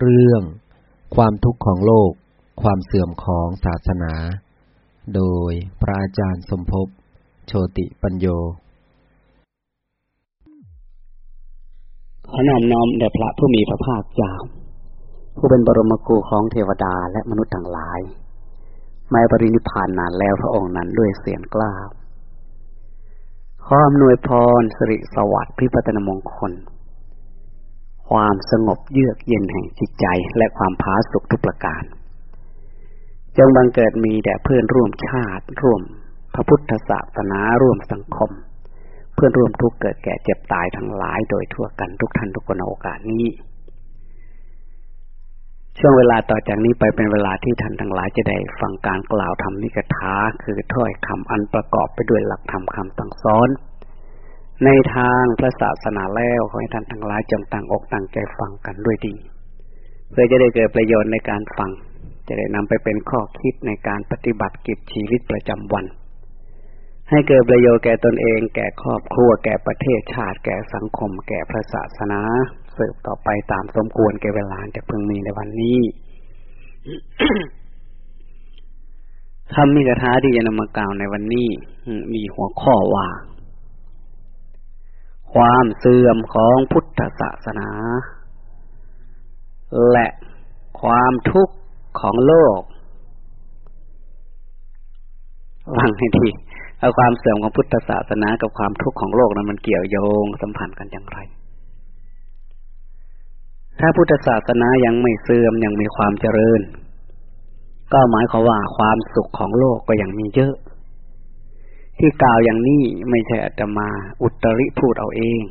เรื่อง ความทุกข์ของโลก ความเสื่อมของศาสนา โดยพระอาจารย์สมภพโชติปัญโย ขอนอมน้อมแด่พระผู้มีพระภาคเจ้า ผู้เป็นบรมครูของเทวดาและมนุษย์ทั้งหลายไม่ปรินิพานนานแล้วพระองค์นั้นด้วยเสียงกล้าวขออำนวยพรสิริสวัสดิ์พิพัฒนมงคล ความสงบเยือกเย็นแห่งจิตใจและความผาสุกทุกประการ จงบังเกิดมีแด่เพื่อนร่วมชาติ ร่วมพระพุทธศาสนาร่วมสังคม เพื่อนร่วมทุกเกิดแก่เจ็บตายทั้งหลายโดยทั่วกันทุกท่านทุกคนโอกาสนี้ ช่วงเวลาต่อจากนี้ไปเป็นเวลาที่ท่านทั้งหลายจะได้ฟังการกล่าวธรรมนิกถาคือถ้อยคำอันประกอบไปด้วยหลักธรรมคำตั้งซ้อน ในทางพระศาสนาแล้วขอให้ท่านทั้งหลายจงตั้งอกตั้งใจฟังกันด้วยดี เพื่อจะได้เกิดประโยชน์ในการฟัง จะได้นำไปเป็นข้อคิดในการปฏิบัติกิจชีวิตประจำวัน ให้เกิดประโยชน์แก่ตนเอง แก่ครอบครัว แก่ประเทศชาติ แก่สังคม แก่พระศาสนาสืบต่อไปตามสมควรแก่เวลาจะพึงมีในวันนี้คำมีกถาที่จะนำมากล่าวในวันนี้ มีหัวข้อว่า ความเสื่อมของพุทธศาสนา และความทุกข์ของโลกฟังให้ดีเอาความเสื่อมของพุทธศาสนากับความทุกข์ของโลกนั้นมันเกี่ยวโยงสัมพันธ์กันอย่างไร ถ้าพุทธศาสนายังไม่เสื่อมยังมีความเจริญ ก็หมายความว่าความสุขของโลกก็ยังมีเยอะ ที่กล่าวอย่างนี้ไม่ใช่อาตมา อุตริพูดเอาเอง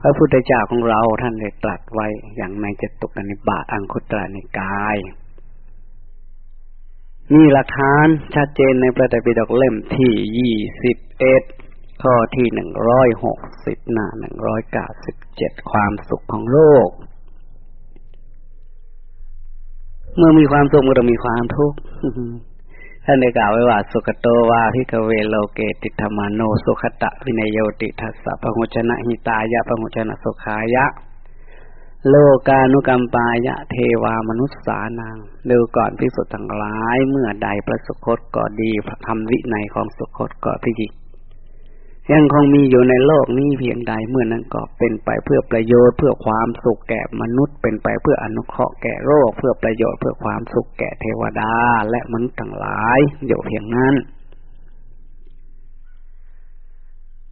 พระพุทธเจ้าของเราท่านได้ตรัสไว้อย่างในจตุกนิบาตอังคุตระนิกายมีหลักฐานชัดเจนในพระไตรปิฎกเล่มที่ยี่สิบเอ็ดข้อที่หนึ่งร้อยหกสิบหน้าหนึ่งร้อยเก้าสิบเจ็ดความสุขของโลก เมื่อมีความสุขมันจะมีความทุกข์ ท่านได้กล่าวไว้ว่า สุขโตวาพิกเวโลเกติธรรมโน สุขตะวินโยติทัสสะพหุชนะหิตายะพหุชนะสุขายะ โลกานุกรรมปายะ เทวามนุษสานังดูก่อนพิสุทธ์ทั้งหลาย เมื่อใดพระสุคตก็ดีทำวิในของสุคตก็พิจิ ยังคงมีอยู่ในโลกนี้เพียงใดเมื่อนั้นก็เป็นไปเพื่อประโยชน์เพื่อความสุขแก่มนุษย์ เป็นไปเพื่ออนุเคราะห์แก่โลกเพื่อประโยชน์เพื่อความสุขแก่เทวดาและมนุษย์ทั้งหลายอยู่เพียงนั้น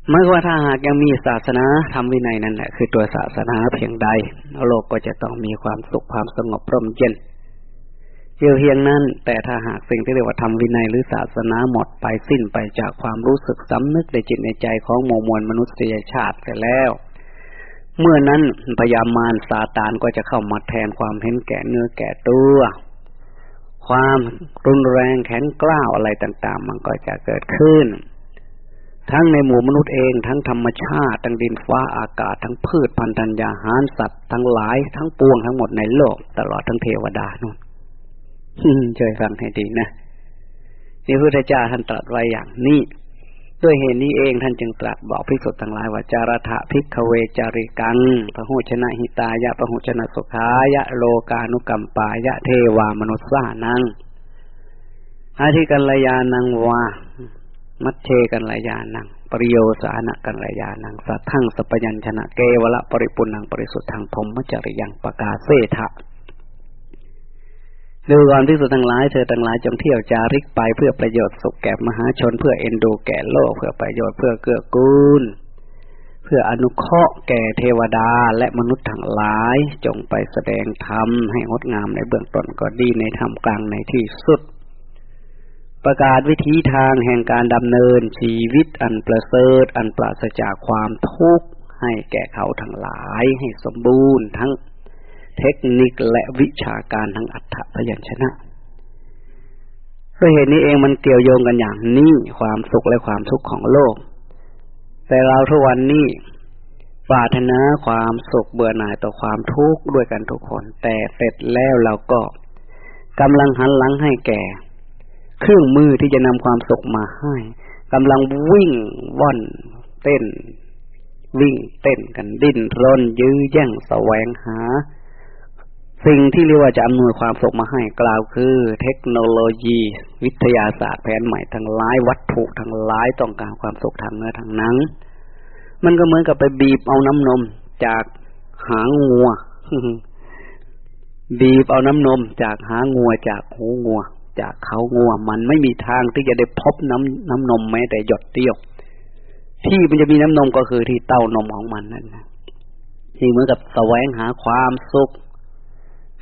เมื่อว่าถ้าหากยังมีศาสนาทำวินัยนั่นแหละคือตัวศาสนาเพียงใด โลกก็จะต้องมีความสุขความสงบร่มเย็น เพียงนั้น แต่ถ้าหากสิ่งที่เรียกว่าธรรมวินัยหรือศาสนาหมดไปสิ้นไปจากความรู้สึกสำนึกในจิตในใจของโมมวลมนุษยชาติไปแล้ว เมื่อนั้นพยามารซาตานก็จะเข้ามาแทนความเห็นแก่เนื้อแก่ตัว ความรุนแรงแข็งกล้าวอะไรต่าง ๆ มันก็จะเกิดขึ้น ทั้งในหมู่มนุษย์เองทั้งธรรมชาติ ทั้งดินฟ้าอากาศทั้งพืชพันธัญญาหารสัตว์ทั้งหลายทั้งปวงทั้งหมดในโลก ตลอดทั้งเทวดานู่น ช่วยฟังให้ดีนะนี่พุทธเจ้าท่านตรัสไว้อย่างนี้ ด้วยเหตุนี้เองท่านจึงตรัสบอกพิสุทธ์ทั้งหลายว่าจารถะพิกเวจาริกังพระหุชนะหิตายะพระหุชนะสุขายะโลกานุกัมปายะเทวามนุษสานังอาทิกัลยานังวา มัชเชกัลยานัง ปริโยสานะกัลยานัง สัทธังสัพยัญชนะเกวละปริปุนังปริสุทธังพรมจริยังปกาเสทะ ดูก่อนที่สุดทั้งหลายเธอทั้งหลายจงเที่ยวจาริกไปเพื่อประโยชน์สุขแก่มหาชน เพื่อเอ็นดูแก่โลก เพื่อประโยชน์เพื่อเกื้อกูล เพื่ออนุเคราะห์แก่เทวดาและมนุษย์ทั้งหลาย จงไปแสดงธรรมให้งดงามในเบื้องต้นก็ดีในธรรมกลางในที่สุด ประกาศวิธีทางแห่งการดำเนินชีวิตอันประเสริฐอันปราศจากความทุกข์ให้แก่เขาทั้งหลายให้สมบูรณ์ทั้ง เทคนิคและวิชาการทั้งอัฏฐพยัญชนะด้วยเหตุนี้เองมันเกี่ยวโยงกันอย่างนี้ความสุขและความทุกข์ของโลก แต่เราทุกวันนี้ปรารถนาความสุขเบื่อหน่ายต่อความทุกข์ด้วยกันทุกคน แต่เสร็จแล้วเราก็กำลังหันหลังให้แก่ เครื่องมือที่จะนำความสุขมาให้กำลังวิ่งว่อนเต้น วิ่งเต้นกันดิ้นรนยื้อแย่งแสวงหา สิ่งที่เรียกว่าจะอำนวยความสุขมาให้กล่าวคือ เทคโนโลยี วิทยาศาสตร์แผนใหม่ทั้งหลายวัตถุทั้งหลายต้องการความสุขทางเนื้อทางหนัง มันก็เหมือนกับไปบีบเอาน้ำนมจากหางงัวบีบเอาน้ำนมจากหางงัวจากหูงัว จากเขางัว มันไม่มีทางที่จะได้พบน้ำน้ำนมแม้แต่หยดเดียว ที่มันจะมีน้ำนมก็คือที่เต้านมของมันนั่นนะที่เหมือนกับแสวงหาความสุข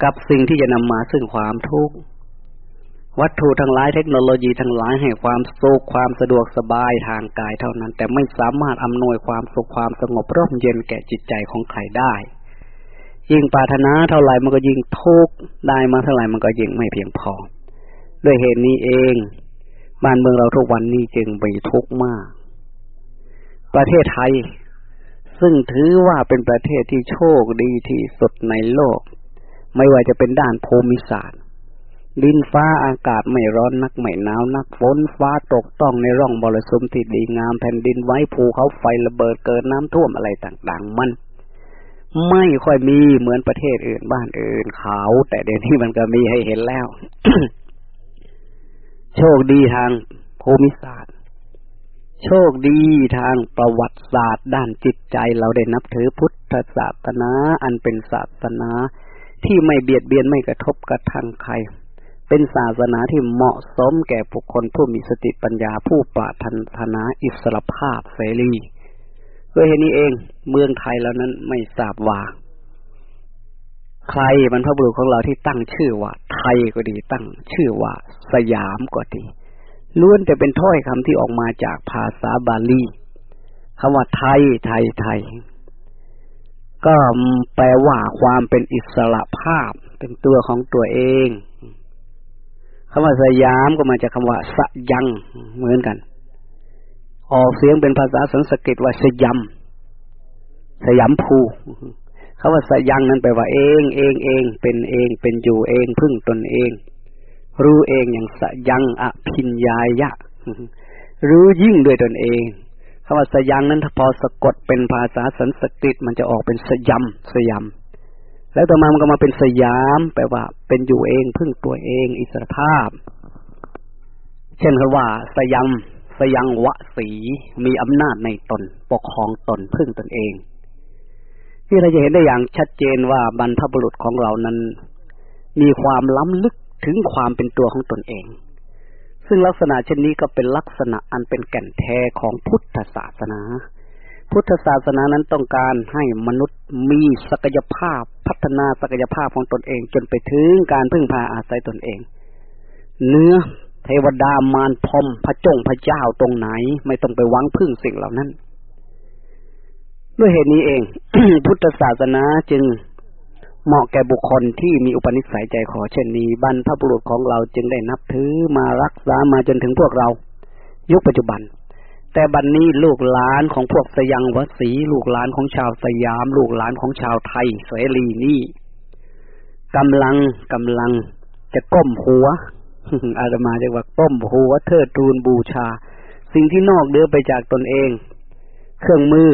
กับสิ่งที่จะนำมาซึ่งความทุกข์วัตถุทั้งหลายเทคโนโลยีทั้งหลายให้ความสุขความสะดวกสบายทางกายเท่านั้น แต่ไม่สามารถอำนวยความสุขความสงบร่มเย็นแก่จิตใจของใครได้ ยิ่งปรารถนาเท่าไหร่มันก็ยิ่งทุกข์ได้มาเท่าไหร่มันก็ยิ่งไม่เพียงพอ ด้วยเหตุนี้เอง บ้านเมืองเราทุกวันนี้จึงมีทุกข์มาก ประเทศไทย ซึ่งถือว่าเป็นประเทศที่โชคดีที่สุดในโลก ไม่ว่าจะเป็นด้านภูมิศาสตร์ ดินฟ้าอากาศไม่ร้อนนักไม่หนาวนักฝนฟ้าตกต้องในร่องบริสุทธิ์ที่ดีงามแผ่นดินไว้ภูเขาไฟระเบิดเกิดน้ำท่วมอะไรต่างๆ มัน ไม่ค่อยมีเหมือนประเทศอื่นบ้านอื่นเขา แต่เดี๋ยวนี้มันก็มีให้เห็นแล้ว โชคดีทางภูมิศาสตร์โชคดีทางประวัติศาสตร์ด้านจิตใจเราได้นับถือพุทธศาสนาอันเป็นศาสนา ที่ไม่เบียดเบียนไม่กระทบกระทั่งใคร เป็นศาสนาที่เหมาะสมแก่บุคคลผู้มีสติปัญญาผู้ปรารถนาอิสรภาพเสรีด้วยเหตุนี้เองเมืองไทยแล้วนั้นไม่ทราบว่า ใครบรรพบุรุษของเราที่ตั้งชื่อว่า ไทยก็ดีตั้ง ชื่อว่า สยามก็ดีล้วนแต่เป็นถ้อยคำที่ออกมาจากภาษาบาลีคำว่าไทยไทยไทย ก็แปลว่าความเป็นอิสระภาพ เป็นตัวของตัวเองคำว่าสยามก็มาจากคำว่าสยังเหมือนกัน ออกเสียงเป็นภาษาสันสกฤตว่าสยามสยามภูคำว่าสยังนั้นแปลว่าเอง เองเอง เป็นเอง เป็นอยู่เองพึ่งตนเอง รู้เองอย่างสยังอภินยายะ รู้ยิ่งด้วยตนเอง คำว่าสยังนั้นถ้าพอสะกดเป็นภาษาสันสกฤตมันจะออกเป็นสยามสยามแล้วต่อมามันก็มาเป็นสยาม แปลว่า เป็นอยู่เองพึ่งตัวเอง อิสรภาพ เช่นคำว่า สยามสยังวะสีมีอำนาจในตน ปกครองตนพึ่งตนเอง ที่เราจะเห็นได้อย่างชัดเจนว่าบรรพบุรุษของเรานั้น มีความล้ำลึกถึงความเป็นตัวของตนเอง ซึ่งลักษณะเช่นนี้ก็เป็นลักษณะอันเป็นแก่นแท้ของพุทธศาสนา พุทธศาสนานั้นต้องการให้มนุษย์มีศักยภาพพัฒนาศักยภาพของตนเอง จนไปถึงการพึ่งพาอาศัยตนเอง เนื้อเทวดามารพรมพระจงพระเจ้าตรงไหน ไม่ต้องไปหวังพึ่งสิ่งเหล่านั้น ด้วยเหตุนี้เอง พุทธศาสนาจึง เหมาะแก่บุคคลที่มีอุปนิสัยใจขอเช่นนี้ บรรพบุรุษของเราจึงได้นับถือมารักษามาจนถึงพวกเรา ยุคปัจจุบัน แต่บัดนนี้ลูกหลานของพวกสยังวสีลูกหลานของชาวสยาม ลูกหลานของชาวไทยเสรีนี่กำลังกำลังจะก้มหัวอาตมาจะว่าก้มหัวเทิดทูนบูชา สิ่งที่นอกเดือไปจากตนเอง เครื่องมือ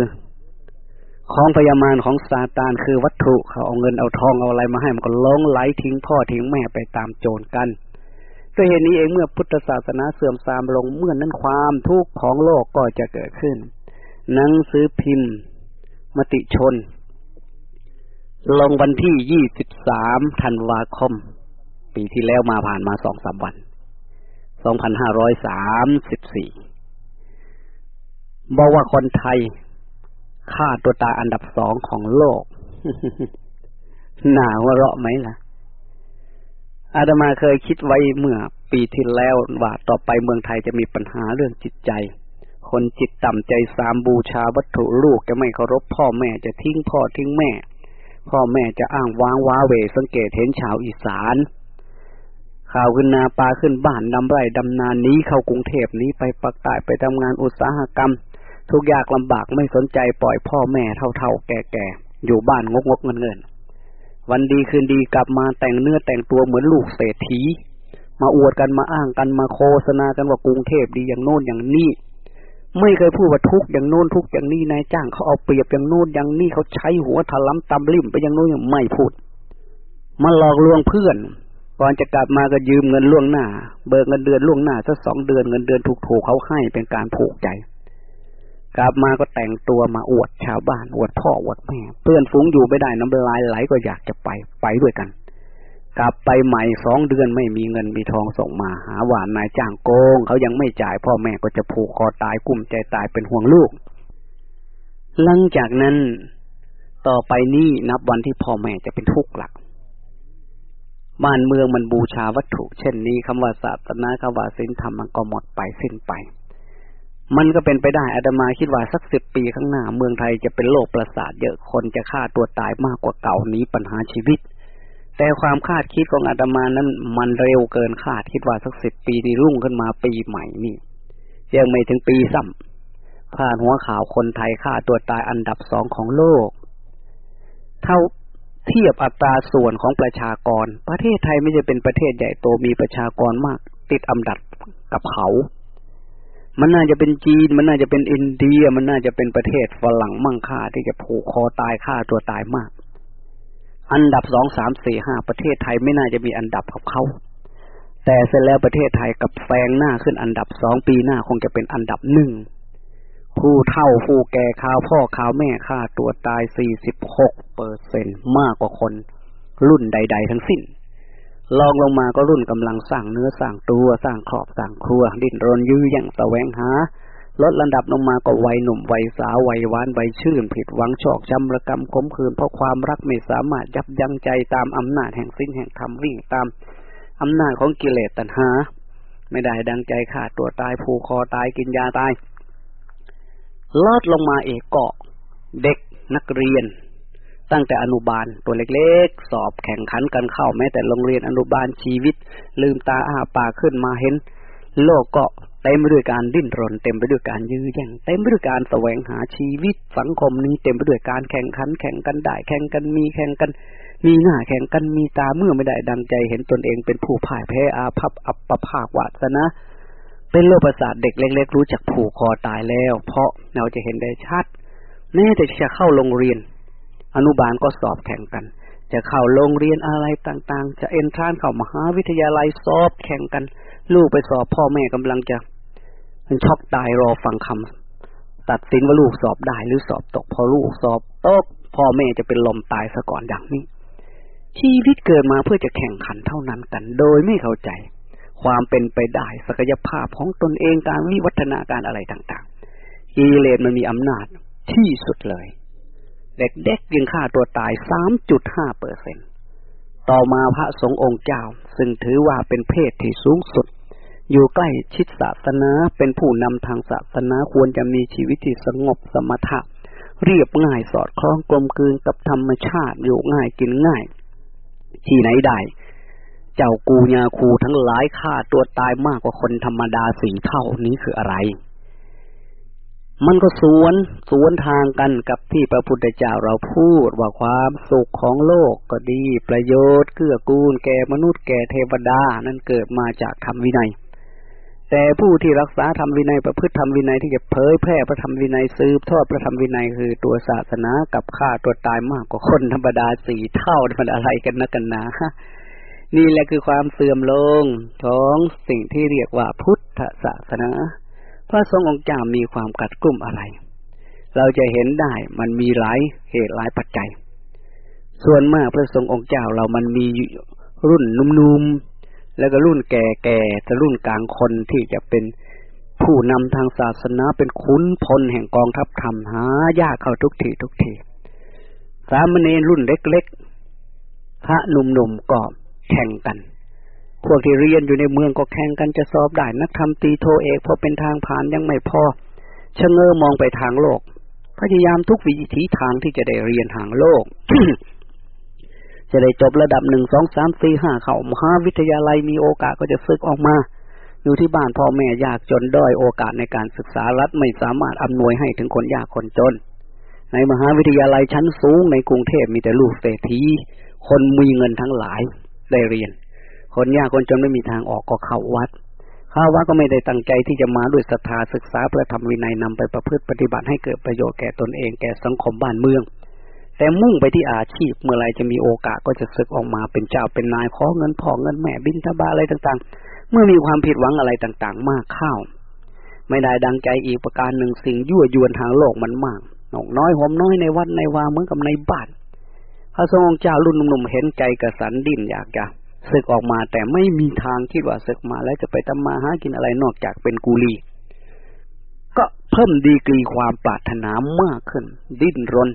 ของพยามารของซาตานคือวัตถุเขาเอาเงินเอาทองเอาอะไรมาให้มันก็ล้งไหลทิ้งพ่อทิ้งแม่ไปตามโจรกันด้วยเหตุนี้เองเมื่อพุทธศาสนาเสื่อมทรามลงเมื่อนั้นความทุกข์ของโลกก็จะเกิดขึ้น หนังสือพิมพ์ มติชน ลงวันที่ยี่สิบสามธันวาคม ปีที่แล้วมาผ่านมาสองสามวันสองพันห้าร้อยสามสิบสี่บอกว่าคนไทย ฆ่าตัวตายอันดับสองของโลกหนาวเราะไหมล่ะ อาตมาเคยคิดไว้เมื่อปีที่แล้วว่าต่อไปเมืองไทยจะมีปัญหาเรื่องจิตใจ คนจิตต่ำใจสามบูชาวัตถุลูกจะไม่เคารพพ่อแม่จะทิ้งพ่อทิ้งแม่ พ่อแม่จะอ้างว้างว้าเวสังเกตเห็นชาวอีสาน ข่าวขึ้นนาปลาขึ้นบ้านดำไร่ดำนานี้เข้ากรุงเทพนี้ไปปักใต้ไปทำงานอุตสาหกรรม ทุกยากลำบากไม่สนใจปล่อยพ่อแม่เท่าๆ แก่ๆ อยู่บ้านงกงกเงินเงินวันดีคืนดีกลับมาแต่งเนื้อแต่งตัวเหมือนลูกเศรษฐี มาอวดกันมาอ้างกันมาโฆษณากันว่ากรุงเทพดีอย่างโน้นอย่างนี้ ไม่เคยพูดว่าทุกอย่างโน้นทุกอย่างนี้นายจ้างเขาเอาเปรียบอย่างโน้นอย่างนี้เขาใช้หัวถลำตำลิ่มไปอย่างโน้นอย่างไม่พูดมาหลอกลวงเพื่อนก่อนจะกลับมาก็ยืมเงินล่วงหน้า เบิกเงินเดือนล่วงหน้าสักสองเดือนเงินเดือนถูกๆเขาให้เป็นการผูกใจ กลับมาก็แต่งตัวมาอวดชาวบ้าน อวดพ่ออวดแม่เพื่อนฟุ้งอยู่ไม่ได้น้ำลายไหลก็อยากจะไปไปด้วยกัน กลับไปใหม่สองเดือนไม่มีเงินมีทองส่งมาหาหวานนายจ้างโกง เขายังไม่จ่ายพ่อแม่ก็จะผูกคอตายกุ้มใจตายเป็นห่วงลูก หลังจากนั้นต่อไปนี้นับวันที่พ่อแม่จะเป็นทุกข์หลักบ้านเมืองมันบูชาวัตถุ เช่นนี้คำว่าศาสนาคำว่าศีลธรรมมันก็หมดไปสิ้นไป มันก็เป็นไปได้อาตมาคิดว่าสักสิบปีข้างหน้า เมืองไทยจะเป็นโรคประสาทเยอะคนจะฆ่าตัวตายมากกว่าเก่านี้ปัญหาชีวิต แต่ความคาดคิดของอาตมานั้นมันเร็วเกินคาดคิดว่าสักสิบปีนี้รุ่งขึ้นมาปีใหม่นี่ยังไม่ถึงปีซ้ำผ่านหัวข่าวคนไทยฆ่าตัวตายอันดับสองของโลก เท่าเทียบอัตราส่วนของประชากร ประเทศไทยไม่ใช่เป็นประเทศใหญ่โตมีประชากรมาก ติดอันดับกับเขา มันน่าจะเป็นจีน มันน่าจะเป็นอินเดีย มันน่าจะเป็นประเทศฝรั่งมั่งค่าที่จะผูกคอตายฆ่าตัวตายมาก อันดับสองสามสี่ห้าประเทศไทยไม่น่าจะมีอันดับกับเขา แต่เสร็จแล้วประเทศไทยกับแซงหน้าขึ้นอันดับสองปีหน้าคงจะเป็นอันดับหนึ่งผู้เฒ่าผู้แก่ข่าวพ่อข่าวแม่ฆ่าตัวตาย46เปอร์เซ็นมากกว่าคนรุ่นใด ๆ ทั้งสิ้น ลองลงมาก็รุ่นกำลังสร้างเนื้อสร้างตัวสร้างครอบสร้างครัว ดิ้นรนยื้อยังแสวงหา ลดระดับลงมาก็วัยหนุ่มวัยสาววัยหวานวัยชื่น ผิดหวังชอกช้ำระกำขมขืนเพราะความรักไม่สามารถยับยั้งใจตามอำนาจแห่งสิ้นแห่งธรรมวิ่งตามอำนาจของกิเลสตัณหา ไม่ได้ดังใจขาดตัวตายผูกคอตายกินยาตายลอดลงมาเอกเกาะเด็กนักเรียน ตั้งแต่อนุบาลตัวเล็กๆ สอบแข่งขันกันเข้าแม้แต่โรงเรียนอนุบาลชีวิต ลืมตาอ้าปากขึ้นมาเห็น โลกก็เต็มไปด้วยการดิ้นรน เต็มไปด้วยการยื้อแย่งเต็มไปด้วยการแสวงหาชีวิต สังคมนี้เต็มไปด้วยการแข่งขัน แข่งกันได้ แข่งกันมีแข่งกัน มีหน้าแข่งกันมีตาเมื่อไม่ได้ดังใจ เห็นตนเองเป็นผู้พ่ายแพ้อาภัพอับประภาควาสนะเป็นโรคประสาทเด็กเล็ก ๆ รู้จักผูกคอตายแล้ว เพราะเราจะเห็นได้ชัดแม้แต่จะเข้าโรงเรียน อนุบาลก็สอบแข่งกัน จะเข้าโรงเรียนอะไรต่างๆ จะเอนทรานเข้ามหาวิทยาลัยสอบแข่งกัน ลูกไปสอบพ่อแม่กำลังจะมันช็อกตายรอฟังคำตัดสินว่าลูกสอบได้หรือสอบตก พอลูกสอบตกพ่อแม่จะเป็นลมตายซะก่อนอย่างนี้ ชีวิตเกิดมาเพื่อจะแข่งขันเท่านั้นกัน โดยไม่เข้าใจ ความเป็นไปได้ศักยภาพของตนเองการวิวัฒนาการอะไรต่างๆกิเลสมันมีอำนาจที่สุดเลย เด็กๆยังฆ่าตัวตาย3.5เปอร์เซ็นต่อมาพระสงฆ์องค์เจ้า ซึ่งถือว่าเป็นเพศที่สูงสุด อยู่ใกล้ชิดศาสนาเป็นผู้นำทางศาสนาควรจะมีชีวิตที่สงบสมถะ เรียบง่ายสอดคล้องกลมกลืนกับธรรมชาติอยู่ง่ายกินง่าย ที่ไหนได้ เจ้ากูญาคูทั้งหลายฆ่าตัวตายมากกว่าคนธรรมดาสี่เท่านี้คืออะไร มันก็สวนสวนทางกันกับที่พระพุทธเจ้าเราพูดว่าความสุขของโลกก็ดี ประโยชน์เกื้อกูลแก่มนุษย์แก่เทวดานั้นเกิดมาจากธรรมวินัย แต่ผู้ที่รักษาธรรมวินัยประพฤติธรรมวินัยที่จะเผยแพร่พระธรรมวินัยสืบทอดพระธรรมวินัยคือตัวศาสนากับฆ่าตัวตายมากกว่าคนธรรมดาสี่เท่ามันอะไรกันนะกันนะนี่แหละคือความเสื่อมลงของสิ่งที่เรียกว่าพุทธศาสนา พระสงฆ์องค์เจ้ามีความกัดกลุ่มอะไร เราจะเห็นได้มันมีหลายเหตุหลายปัจจัย ส่วนมากพระสงฆ์องค์เจ้าเรามันมีรุ่นนุ่มๆ แล้วก็รุ่นแก่ๆแต่รุ่นกลางคนที่จะเป็นผู้นำทางศาสนาเป็นคุ้นพลแห่งกองทัพธรรมหายากเข้าทุกทีทุกทีสามเณรรุ่นเล็กๆ พระหนุ่มๆก็แข่งกัน พวกที่เรียนอยู่ในเมืองก็แข่งกันจะสอบได้นักทำตีโทเอกพอเป็นทางผ่านยังไม่พอชะเง้อมองไปทางโลก พยายามทุกวิถีทางที่จะได้เรียนทางโลก จะได้จบระดับหนึ่งสองสามสี่ห้าเข้ามหาวิทยาลัยมีโอกาสก็จะฝึกออกมา อยู่ที่บ้านพ่อแม่ยากจนด้อยโอกาสในการศึกษารัฐไม่สามารถอำนวยให้ถึงคนยากคนจน ในมหาวิทยาลัยชั้นสูงในกรุงเทพมีแต่ลูกเศรษฐีคนมีเงินทั้งหลายได้เรียน คนยากคนจนไม่มีทางออกก็เข้าวัดเข้าวัดก็ไม่ได้ตั้งใจที่จะมาด้วยศรัทธาศึกษาเพื่อทำวินัยนำไปประพฤติปฏิบัติให้เกิดประโยชน์แก่ตนเองแก่สังคมบ้านเมือง แต่มุ่งไปที่อาชีพเมื่อไรจะมีโอกาสก็จะศึกออกมาเป็นเจ้าเป็นนายขอเงินพ่อเงินแม่บินทบาอะไรต่างๆ เมื่อมีความผิดหวังอะไรต่างๆ มากเข้าไม่ได้ดังใจอีกประการหนึ่งสิ่งยั่วยวนทางโลกมันมากนกน้อยหอมน้อยในวัดในวาเหมือนกับในบ้าน พระทรงเจ้ารุ่นหนุ่มๆเห็นใจกระสันดิ้นอยากจะ ศึกออกมาแต่ไม่มีทางคิดว่าศึกมาแล้วจะไปทำมาหากินอะไรนอกจากเป็นกุลี ก็เพิ่มดีกรีความปรารถนามากขึ้น ดิ้นรน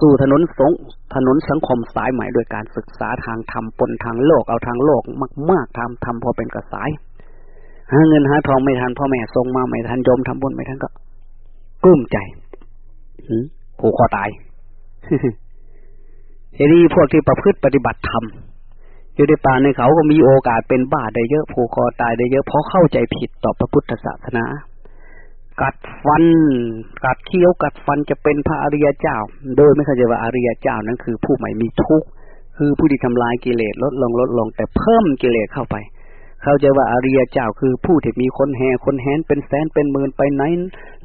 สู่ถนนสงถนนสังคมสายใหม่โดยการศึกษาทางธรรมปนทางโลกเอาทางโลกมากๆทำทำพอเป็นกระสายหาเงินหาทองไม่ทันพ่อแม่ส่งมาไม่ทันยมทำบุญไม่ทันก็กลุ้มใจผูกคอตายทีนี้พวกที่ประพฤติปฏิบัติธรรม อยู่ในป่าในเขาก็มีโอกาสเป็นบ้าได้เยอะผูกคอตายได้เยอะเพราะเข้าใจผิดต่อพระพุทธศาสนา กัดฟัน กัดเคี้ยวกัดฟันจะเป็นพระอริยเจ้า โดยไม่เข้าใจว่าอริยเจ้านั้นคือผู้ใหม่มีทุกข์คือผู้ที่ทำลายกิเลสลดลงลดลง แต่เพิ่มกิเลสเข้าไป เข้าใจว่าอริยเจ้าคือผู้ที่มีคนแห่คนแหนเป็นแสนเป็นหมื่นไปไหน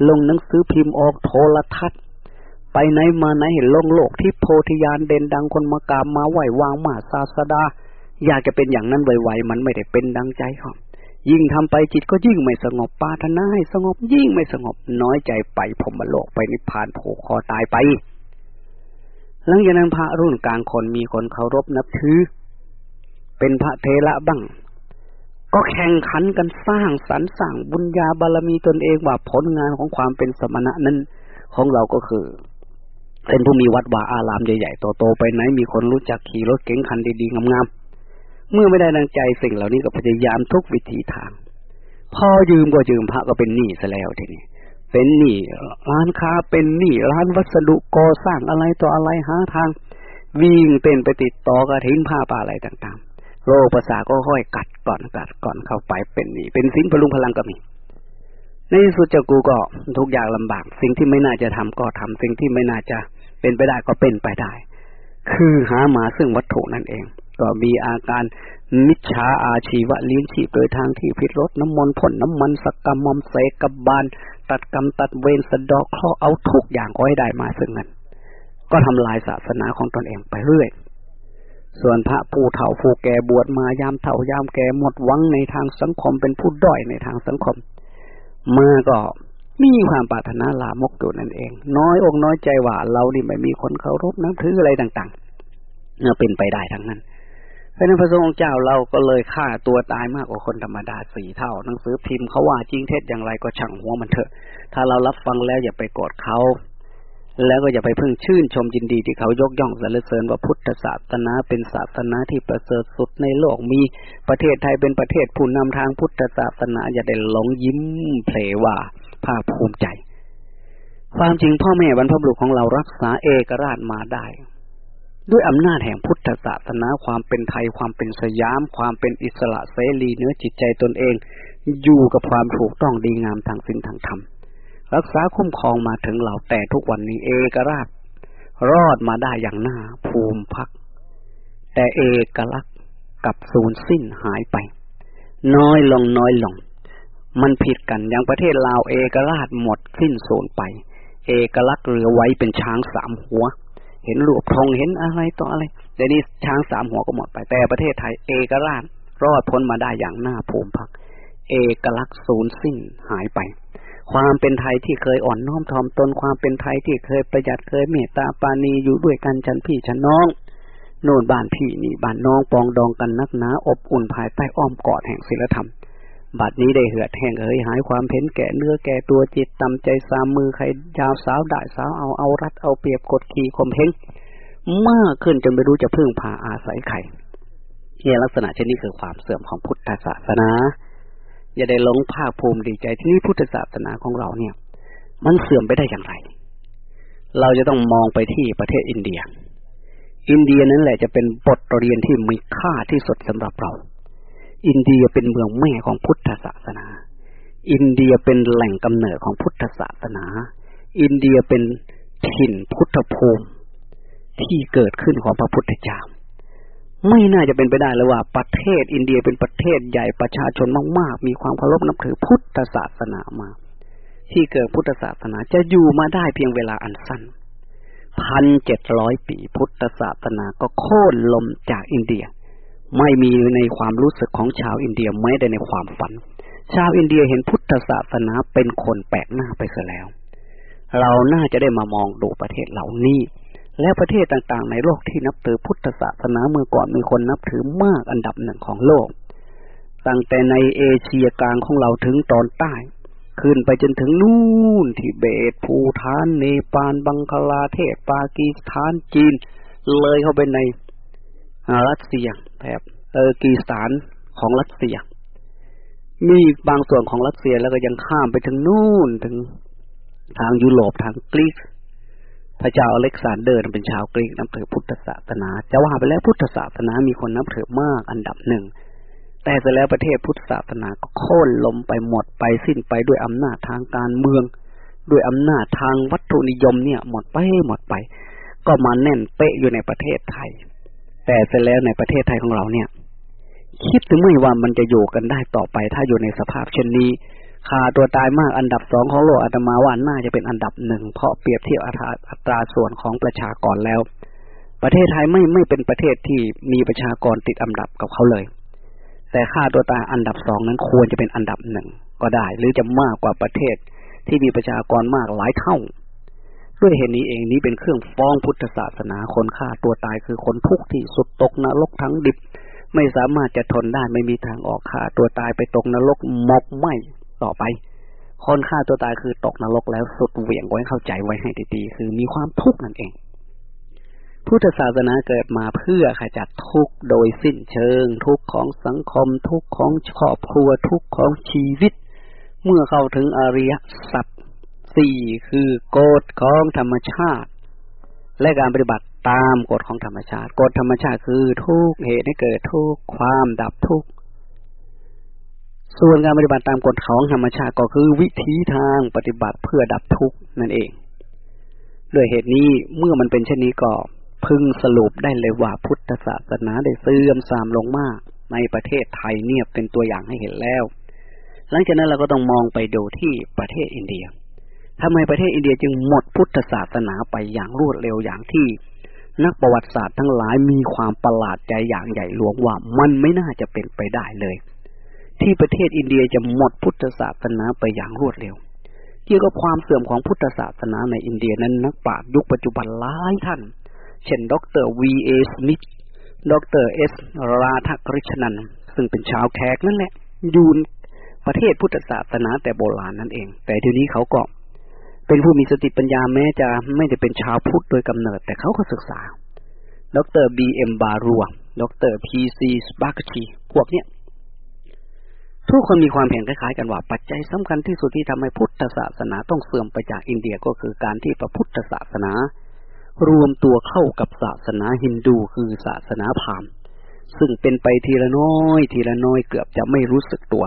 ลงหนังสือพิมพ์ออกโทรทัศน์ไปไหนมาไหนเห็นโลงโลกที่โพธิญาณเด่นดังคนมากาบมาไหววางมาศาสดา อยากจะเป็นอย่างนั้นไวๆมันไม่ได้เป็นดังใจเขายิ่งทำไปจิตก็ยิ่งไม่สงบปาทนาให้สงบยิ่งไม่สงบน้อยใจไปผมมโลกไปนิพพานโผคอตายไป หลังจากนั้นพระรุ่นกลางคนมีคนเคารพนับถือ เป็นพระเทระบ้าง ก็แข่งขันกันสร้างสรรสร้างบุญญาบารมีตนเองว่าผลงานของความเป็นสมณะนั้นของเราก็คือเป็นผู้มีวัดวาอารามใหญ่ๆโตๆไปไหนมีคนรู้จักขี่รถเก๋งคันดีๆงามๆ เมื่อไม่ได้ดังใจสิ่งเหล่านี้ก็พยายามทุกวิธีทาง พอยืมก็ยืมพระก็เป็นหนี้ซะแล้วทีนี้เป็นหนี้ร้านค้าเป็นหนี้ร้านวัสดุก่อสร้างอะไรต่ออะไรหาทาง วิ่งเต้นไปติดต่อกระถินผ้าป่าอะไรต่างๆ โรคประสาก็ค่อยกัดก่อนกัดก่อนเข้าไปเป็นหนี้เป็นสินพลุงพลังก็มีในที่สุดเจ้ากูก็ทุกอย่างลำบาก สิ่งที่ไม่น่าจะทำก็ทำสิ่งที่ไม่น่าจะเป็นไปได้ก็เป็นไปได้ คือหามาซึ่งวัตถุนั่นเอง ก็มีอาการมิจฉาอาชีวะเลี้ยงชีพโดยทางที่พิรดน้ำมนต์พ่นน้ำมันสกกรรมมอมเสกบานตัดกรรมตัดเวรสะดอกเคราะเอาทุกอย่างก็ให้ได้มาซึ่งเงินก็ทำลายศาสนาของตนเองไปเรื่อย ส่วนพระผู้เฒ่าผู้แก่บวชมายามเฒ่ายามแก่หมดหวังในทางสังคมเป็นผู้ด้อยในทางสังคม มาก็มีความปรารถนาลามกอยู่นั่นเอง น้อยอกน้อยใจว่าเรานี่ไม่มีคนเคารพนับถืออะไรต่างๆเน่เป็นไปได้ทั้งนั้น ราะนั้นพระสงฆ์เจ้าเราก็เลยฆ่าตัวตายมากกว่าคนธรรมดาสี่เท่า หนังสือพิมพ์เขาว่าจริงเท็จอย่างไรก็ช่างหัวมันเถอะ ถ้าเรารับฟังแล้วอย่าไปโกรธเขา แล้วก็อย่าไปพึ่งชื่นชมยินดีที่เขายกย่องสรรเสริญว่าพุทธศาสนาเป็นศาสนาที่ประเสริฐสุดในโลกมีประเทศไทยเป็นประเทศผู้นำทางพุทธศาสนาอย่าได้หลงยิ้มเพลว่าภาคภูมิใจ ความจริงพ่อแม่บรรพบุรุษของเรารักษาเอกราชมาได้ ด้วยอำนาจแห่งพุทธศาสนาความเป็นไทยความเป็นสยาม ความเป็นอิสระเสรีเนื้อจิตใจตนเอง อยู่กับความถูกต้องดีงามทางศีลทางธรรม รักษาคุ้มครองมาถึงเราแต่ทุกวันนี้เอกราช รอดมาได้อย่างหน้าภูมิพัก แต่เอกลักษณ์กับสูญสิ้นหายไป น้อยลงน้อยลง มันผิดกันอย่างประเทศลาวเอกราชหมดสิ้นสูญไป เอกลักษณ์เหลือไว้เป็นช้างสามหัว เห็นรูปทองเห็นอะไรต่ออะไรแต่นี้ช้างสามหัวก็หมดไป แต่ประเทศไทยเอกราชรอดพ้นมาได้อย่างน่าภูมิพัก เอกลักษณ์สูญสิ้นหายไป ความเป็นไทยที่เคยอ่อนน้อมถ่อมตนความเป็นไทยที่เคยประหยัดเคยเมตตาปานีอยู่ด้วยกันฉันพี่ฉันน้องโน่นบ้านพี่นี่บ้านน้องปองดองกันนักหนาอบอุ่นภายใต้อ้อมกอดแห่งศีลธรรม บัดนี้ได้เหือดแห้งเอ๋ยหายความเพ้นแก่เนื้อแก่ตัวจิตตำใจสามมือใครยาวสาวได้สาวเอาเอารัดเอาเปรียบกดขี่ข่มเหงมากขึ้นจนไม่รู้จะพึ่งพาอาศัยใครเนี่ยลักษณะเช่นนี้คือความเสื่อมของพุทธศาสนา อย่าได้หลงภาคภูมิดีใจที่นี่พุทธศาสนาของเราเนี่ย มันเสื่อมไปได้อย่างไร เราจะต้องมองไปที่ประเทศอินเดีย อินเดียนั้นแหละจะเป็นบทเรียนที่มีค่าที่สุดสำหรับเรา อินเดียเป็นเมืองแม่ของพุทธศาสนา อินเดียเป็นแหล่งกำเนิดของพุทธศาสนา อินเดียเป็นถิ่นพุทธภูมิที่เกิดขึ้นของพระพุทธเจ้า ไม่น่าจะเป็นไปได้เลยว่า ประเทศอินเดียเป็นประเทศใหญ่ประชาชนมากๆ มีความเคารพนับถือพุทธศาสนามา ที่เกิดพุทธศาสนาจะอยู่มาได้เพียงเวลาอันสั้นพันเจ็ดร้อยปีพุทธศาสนาก็โค่นล้มจากอินเดีย ไม่มีในความรู้สึกของชาวอินเดียไม่ได้ในความฝัน ชาวอินเดียเห็นพุทธศาสนาเป็นคนแปลกหน้าไปเสียแล้ว เราน่าจะได้มามองดูประเทศเหล่านี้ และประเทศต่างๆ ในโลกที่นับถือพุทธศาสนาเมื่อก่อนมีคนนับถือมากอันดับหนึ่งของโลก ตั้งแต่ในเอเชียกลางของเราถึงตอนใต้ ขึ้นไปจนถึงนู่นทิเบต ภูฐาน เนปาล บังคลาเทศ ปากีสถานจีน เลยเข้าไปใน รัสเซียแถบเออกีสถานของรัสเซีย มีบางส่วนของรัสเซียแล้วก็ยังข้ามไปถึงนู่นถึงทางยุโรปทางกรีกพระเจ้าอเล็กซานเดอร์เป็นชาวกรีกนับถือพุทธศาสนาจะว่าไปแล้วพุทธศาสนามีคนนับถือมากอันดับหนึ่ง แต่เสร็จแล้วประเทศพุทธศาสนาก็โค่นลมไปหมดไปสิ้นไปด้วยอำนาจทางการเมือง ด้วยอำนาจทางวัตถุนิยมเนี่ย หมดไปหมดไป ก็มาแน่นเป๊ะอยู่ในประเทศไทย แต่เสร็จแล้วในประเทศไทยของเราเนี่ย คิดถึงไม่ว่ามันจะอยู่กันได้ต่อไป ถ้าอยู่ในสภาพเช่นนี้ค่าตัวตายมากอันดับสองของโลกอาตมาว่าน่าจะเป็นอันดับหนึ่งเพราะเปรียบเทียบอัตราส่วนของประชากรแล้ว ประเทศไทยไม่ไม่เป็นประเทศที่มีประชากรติดอันดับกับเขาเลย แต่ค่าตัวตายอันดับสองนั้นควรจะเป็นอันดับหนึ่งก็ได้ หรือจะมากกว่าประเทศที่มีประชากรมากหลายเท่า ด้วยเหตุนี้เองนี้เป็นเครื่องฟ้องพุทธศาสนาคนฆ่าตัวตายคือคนทุกข์ที่สุดตกนรกทั้งดิบ ไม่สามารถจะทนได้ไม่มีทางออกฆ่าตัวตายไปตกนรกหมกไหมต่อไป คนฆ่าตัวตายคือตกนรกแล้วสุดเหวี่ยงไว้เข้าใจไว้ให้ดีๆคือมีความทุกข์นั่นเอง พุทธศาสนาเกิดมาเพื่อขจัดทุกข์โดยสิ้นเชิง ทุกข์ของสังคม ทุกข์ของครอบครัวทุกข์ของชีวิต เมื่อเข้าถึงอริยสัจ สี่คือกฎของธรรมชาติ และการปฏิบัติตามกฎของธรรมชาติ กฎธรรมชาติคือทุกเหตุให้เกิดทุกความดับทุกส่วนการปฏิบัติตามกฎของธรรมชาติก็คือวิธีทางปฏิบัติเพื่อดับทุกนั่นเอง ด้วยเหตุนี้เมื่อมันเป็นเช่นนี้ก็พึงสรุปได้เลยว่าพุทธศาสนาได้เสื่อมทรามลงมาก ในประเทศไทยเนี่ยเป็นตัวอย่างให้เห็นแล้ว หลังจากนั้นเราก็ต้องมองไปดูที่ประเทศอินเดีย ทำไมประเทศอินเดียจึงหมดพุทธศาสนาไปอย่างรวดเร็วอย่างที่ นักประวัติศาสตร์ทั้งหลายมีความประหลาดใจอย่างใหญ่หลวงว่ามันไม่น่าจะเป็นไปได้เลย ที่ประเทศอินเดียจะหมดพุทธศาสนาไปอย่างรวดเร็วเกี่ยวกับความเสื่อมของพุทธศาสนาในอินเดียนั้นนักปราชญ์ยุคปัจจุบันหลายท่าน เช่น ดรวีเอสมิธดรเอสราธากฤษณันซึ่งเป็นชาวแขกนั่นแหละอยู่ประเทศพุทธศาสนาแต่โบราณนั่นเอง แต่ทีนี้เขาก็ เป็นผู้มีสติปัญญาแม้จะไม่ได้เป็นชาวพุทธโดยกำเนิด แต่เขาก็ศึกษา ดรบีเอ็มบารัว ดรพีซีสบาร์กชีพวกเนี้ยทุกคนมีความเห็นคล้ายๆกันว่าปัจจัยสำคัญที่สุดที่ทำให้พุทธศาสนาต้องเสื่อมไปจากอินเดียก็คือการที่พระพุทธศาสนา รวมตัวเข้ากับศาสนาฮินดูคือศาสนาพราหมณ์ซึ่งเป็นไปทีละน้อย ทีละน้อยเกือบจะไม่รู้สึกตัว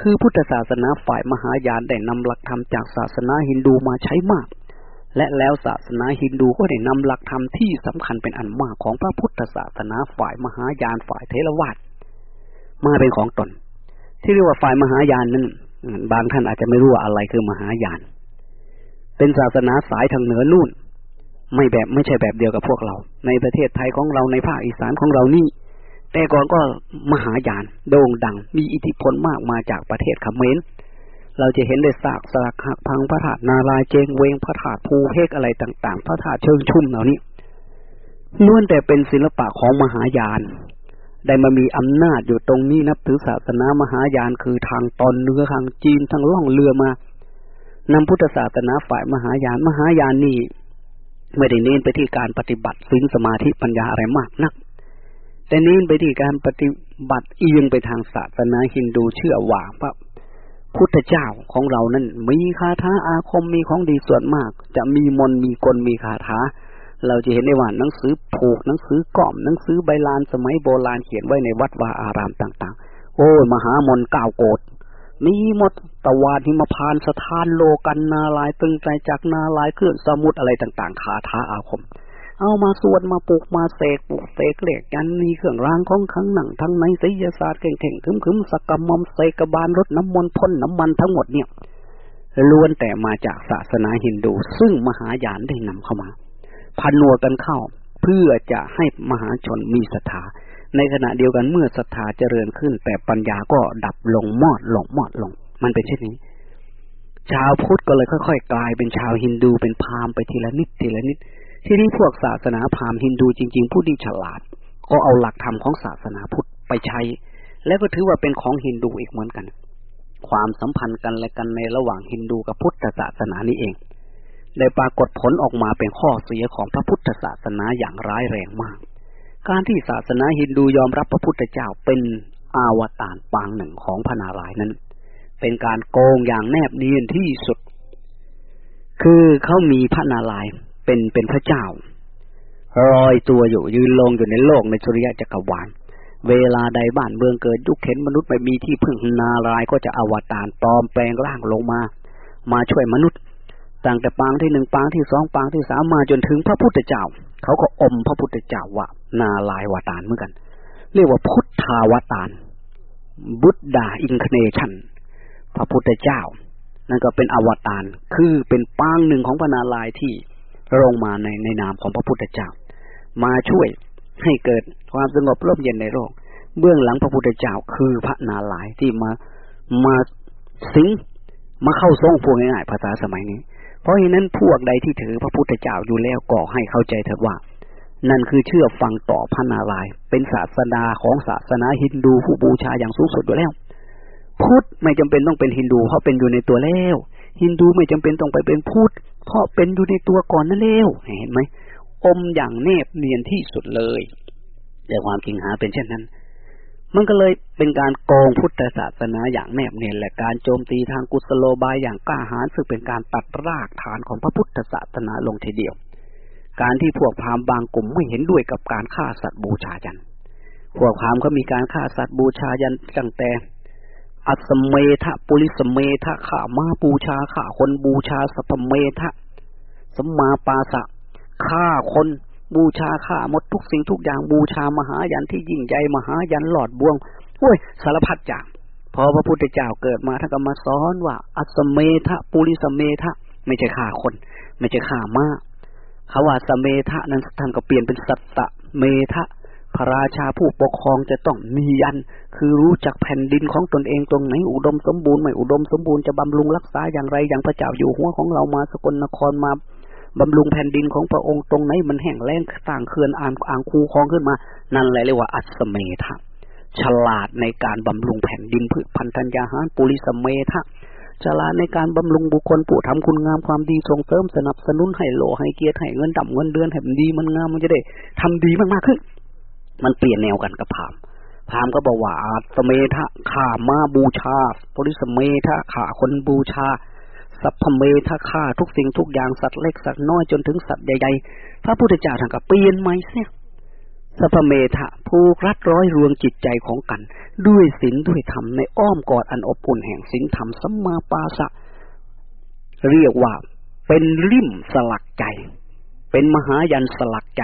คือพุทธศาสนาฝ่ายมหายานได้นำหลักธรรมจากศาสนาฮินดูมาใช้มาก และแล้วศาสนาฮินดูก็ได้นำหลักธรรมที่สำคัญเป็นอันมากของพระพุทธศาสนาฝ่ายมหายานฝ่ายเทรวาสมาเป็นของตน ที่เรียกว่าฝ่ายมหายานนั้นบางท่านอาจจะไม่รู้ว่าอะไรคือมหายาน เป็นศาสนาสายทางเหนือนู่น ไม่แบบไม่ใช่แบบเดียวกับพวกเรา ในประเทศไทยของเราในภาคอีสานของเรานี่ แต่ก่อนก็มหายานโด่งดัง มีอิทธิพลมากมาจากประเทศเขมรเราจะเห็นได้ซากสลักหักพังพระธาตุนาลายเจงเวงพระธาตุภูเพกอะไรต่างๆ พระธาตุเชิงชุ่มเหล่านี้ล้วนแต่เป็นศิลปะของมหายาน ได้มามีอำนาจอยู่ตรงนี้นับถือศาสนามหายานคือทางตอนเหนือทางจีนทางล่องเรือมานำพุทธศาสนาฝ่ายมหายานมหายานนี่ไม่ได้เน้นไปที่การปฏิบัติสิ่งสมาธิปัญญาอะไรมากนัก แต่เน้นไปที่การปฏิบัติเอียงไปทางศาสนาฮินดูเชื่อว่าพระพุทธเจ้าของเรานั้น มีคาถาอาคมมีของดีส่วนมาก จะมีมนมีกลมีคาถา เราจะเห็นได้ว่าหนังสือผูกหนังสือกล่อมหนังสือใบลานสมัยโบราณเขียนไว้ในวัดวาอารามต่าง ๆ โอ้มหามนก้าวโกดมีหมดตะวันหิมพานสถานโลกันนาลายตึงใจจากนาลายเคลื่อนสมุดอะไรต่าง ๆ คาถาอาคม เอามาสวดมาปลูกมาเสกปลูกเสกเหล็กยันมีเครื่องรางของขังหนังทั้งในศิลศาสตร์เข่งๆคึมๆสักกมมเสกบาลรถน้ำมนต์พ่นน้ำมันทั้งหมดเนี่ยล้วนแต่มาจากศาสนาฮินดู ซึ่งมหายานได้นำเข้ามาพันนัวกันเข้าเพื่อจะให้มหาชนมีศรัทธาในขณะเดียวกันเมื่อศรัทธาเจริญขึ้น แต่ปัญญาก็ดับลงมอดลงมอดลง มันเป็นเช่นนี้ ชาวพุทธก็เลยค่อย ๆ กลายเป็นชาวฮินดูเป็นพราหมณ์ไปทีละนิดทีละนิด ที่นี้พวกศาสนาพราหมณ์ฮินดูจริง ๆ ผู้ดีฉลาด ก็เอาหลักธรรมของศาสนาพุทธไปใช้ แล้วก็ถือว่าเป็นของฮินดูอีกเหมือนกัน ความสัมพันธ์กันและกันในระหว่างฮินดูกับพุทธศาสนานี้เอง ได้ปรากฏผลออกมาเป็นข้อเสียของพระพุทธศาสนาอย่างร้ายแรงมาก การที่ศาสนาฮินดูยอมรับพระพุทธเจ้าเป็นอาวตารปางหนึ่งของพระนารายณ์นั้น เป็นการโกงอย่างแนบเนียนที่สุด คือเขามีพระนารายณ์ เป็นเป็นพระเจ้าลอยตัวอยู่ยืนลงอยู่ในโลกในสุริยะจักรวาล เวลาใดบ้านเมืองเกิดยุคเข็นมนุษย์ไม่มีที่พึ่งนารายก็จะอวตารปลอมแปลงร่างลงมา มาช่วยมนุษย์ตั้งแต่ปางที่หนึ่งปางที่สองปางที่สามมาจนถึงพระพุทธเจ้า เขาก็อมพระพุทธเจ้าว่า นาลายวตารเหมือนกัน เรียกว่าพุทธาวตารบุตดาอินคเนชันพระพุทธเจ้า นั่นก็เป็นอวตารคือเป็นปางหนึ่งของพระนาลายที่ ลงมาในในนามของพระพุทธเจ้า มาช่วยให้เกิดความสงบร่มเย็นในโลก เบื้องหลังพระพุทธเจ้าคือพระนาลายที่มามาสิงมาเข้าทรงพวกง่ายๆภาษาสมัยนี้ เพราะฉะนั้นพวกใดที่ถือพระพุทธเจ้าอยู่แล้วก็ให้เข้าใจเถิดว่า นั่นคือเชื่อฟังต่อพระนารายเป็นศาสดาของศาสนาฮินดูผู้บูชาอย่างสูงสุดอยู่แล้ว พุทธไม่จำเป็นต้องเป็นฮินดูเพราะเป็นอยู่ในตัวแล้วฮินดูไม่จำเป็นต้องไปเป็นพุทธ เพราะเป็นอยู่ในตัวก่อนนั่นแล้วเห็นไหมอมอย่างแนบเนียนที่สุดเลย แต่ความจริงหาเป็นเช่นนั้น มันก็เลยเป็นการโกงพุทธศาสนาอย่างแนบเนียนและการโจมตีทางกุศโลบายอย่างกล้าหาญซึ่งเป็นการตัดรากฐานของพระพุทธศาสนาลงทีเดียว การที่พวกพราหมณ์บางกลุ่มไม่เห็นด้วยกับการฆ่าสัตว์บูชายันพวกพราหมณ์เขามีการฆ่าสัตว์บูชายันตั้งแต่ อัสเมทะปุริสเมทะขามาบูชาขาคนบูชาสัพเมทะสมมาปาสะฆ่าคนบูชาข้าหมดทุกสิ่งทุกอย่างบูชามหายันที่ยิ่งใหญ่มหายันหลอดบวงโอ้ยสารพัดอย่างพอพระพุทธเจ้าเกิดมาท่านก็มาสอนว่า อัสเมทะปุริสเมทะไม่ใช่ฆ่าคน ไม่ใช่ฆ่ามาเขาว่าสเมทะนั้นท่านก็เปลี่ยนเป็นสัตตะเมทะ พระราชาผู้ปกครองจะต้องมียัน คือรู้จักแผ่นดินของตนเองตรงไหนอุดมสมบูรณ์ไม่อุดมสมบูรณ์จะบำรุงรักษาอย่างไรอย่างพระเจ้าอยู่หัวของเรามาสกลนครมาบำรุงแผ่นดินของพระองค์ตรงไหนมันแห้งแล้งสร้างเขื่อนอ่างอ่างคูคลองขึ้นมา นั่นแหละเรียกว่าอัศเมทะฉลาดในการบำรุงแผ่นดินพืชพันธัญญาหารปุริสเมทะฉลาดในการบำรุงบุคคลผู้ทำคุณงามความดีส่งเสริมสนับสนุนให้โลให้เกียรติให้เงินดำเงินเดือนให้มันดีมันงามมันจะได้ทำดีมากๆขึ้น มันเปลี่ยนแนวกันกับพามพามก็บอกว่าอาสเมทะข่ามาบูชาปริสเมทะข่าคนบูชา สัพพเมทาฆ่าทุกสิ่งทุกอย่างสัตว์เล็กสัตว์น้อยจนถึงสัตว์ใหญ่ๆพระพุทธเจ้าท่านก็เปลี่ยนไหมเสียสัพเมทะผูกรัดร้อยรวงจิตใจของกัน ด้วยศีลด้วยธรรมในอ้อมกอดอันอบอุ่นแห่งศีลธรรมสัมมาปาสะ เรียกว่าเป็นริมสลักใจ เป็นมหายันสลักใจ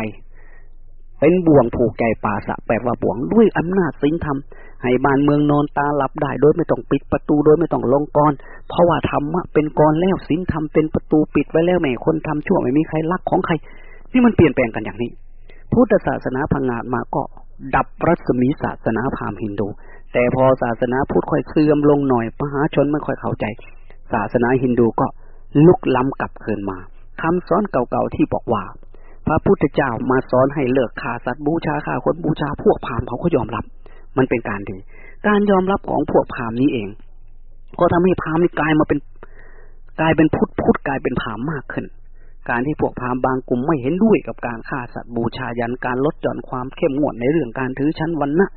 เป็นบ่วงผูกใจปาสะแปลว่าบ่วงด้วยอำนาจศีลธรรมให้บ้านเมืองนอนตาหลับได้โดยไม่ต้องปิดประตูโดยไม่ต้องลงกรเพราะว่าธรรมะเป็นกรแล้วศีลธรรมเป็นประตูปิดไว้แล้วแม่คนทำชั่วไม่มีใครรักของใคร นี่มันเปลี่ยนแปลงกันอย่างนี้ พุทธศาสนาพังงาดมาก็ดับรัศมีศาสนาพราหมณ์ฮินดู แต่พอศาสนาพุทธค่อยเสื่อมลงหน่อยมหาชนไม่ค่อยเข้าใจ ศาสนาฮินดูก็ลุกล้ำกลับคืนมาคำสอนเก่าๆที่บอกว่า พระพุทธเจ้ามาสอนให้เลิกฆ่าสัตว์บูชาฆ่าคนบูชาพวกพามเขาก็ยอมรับ มันเป็นการดี การยอมรับของพวกพามนี้เอง ก็ทำให้พามนี้กลายมาเป็นกลายเป็นพุทธพุทธกลายเป็นพามมากขึ้น การที่พวกพามบางกลุ่มไม่เห็นด้วยกับการฆ่าสัตว์บูชายันการลดหย่อนความเข้มงวดในเรื่องการถือชั้นวันนะ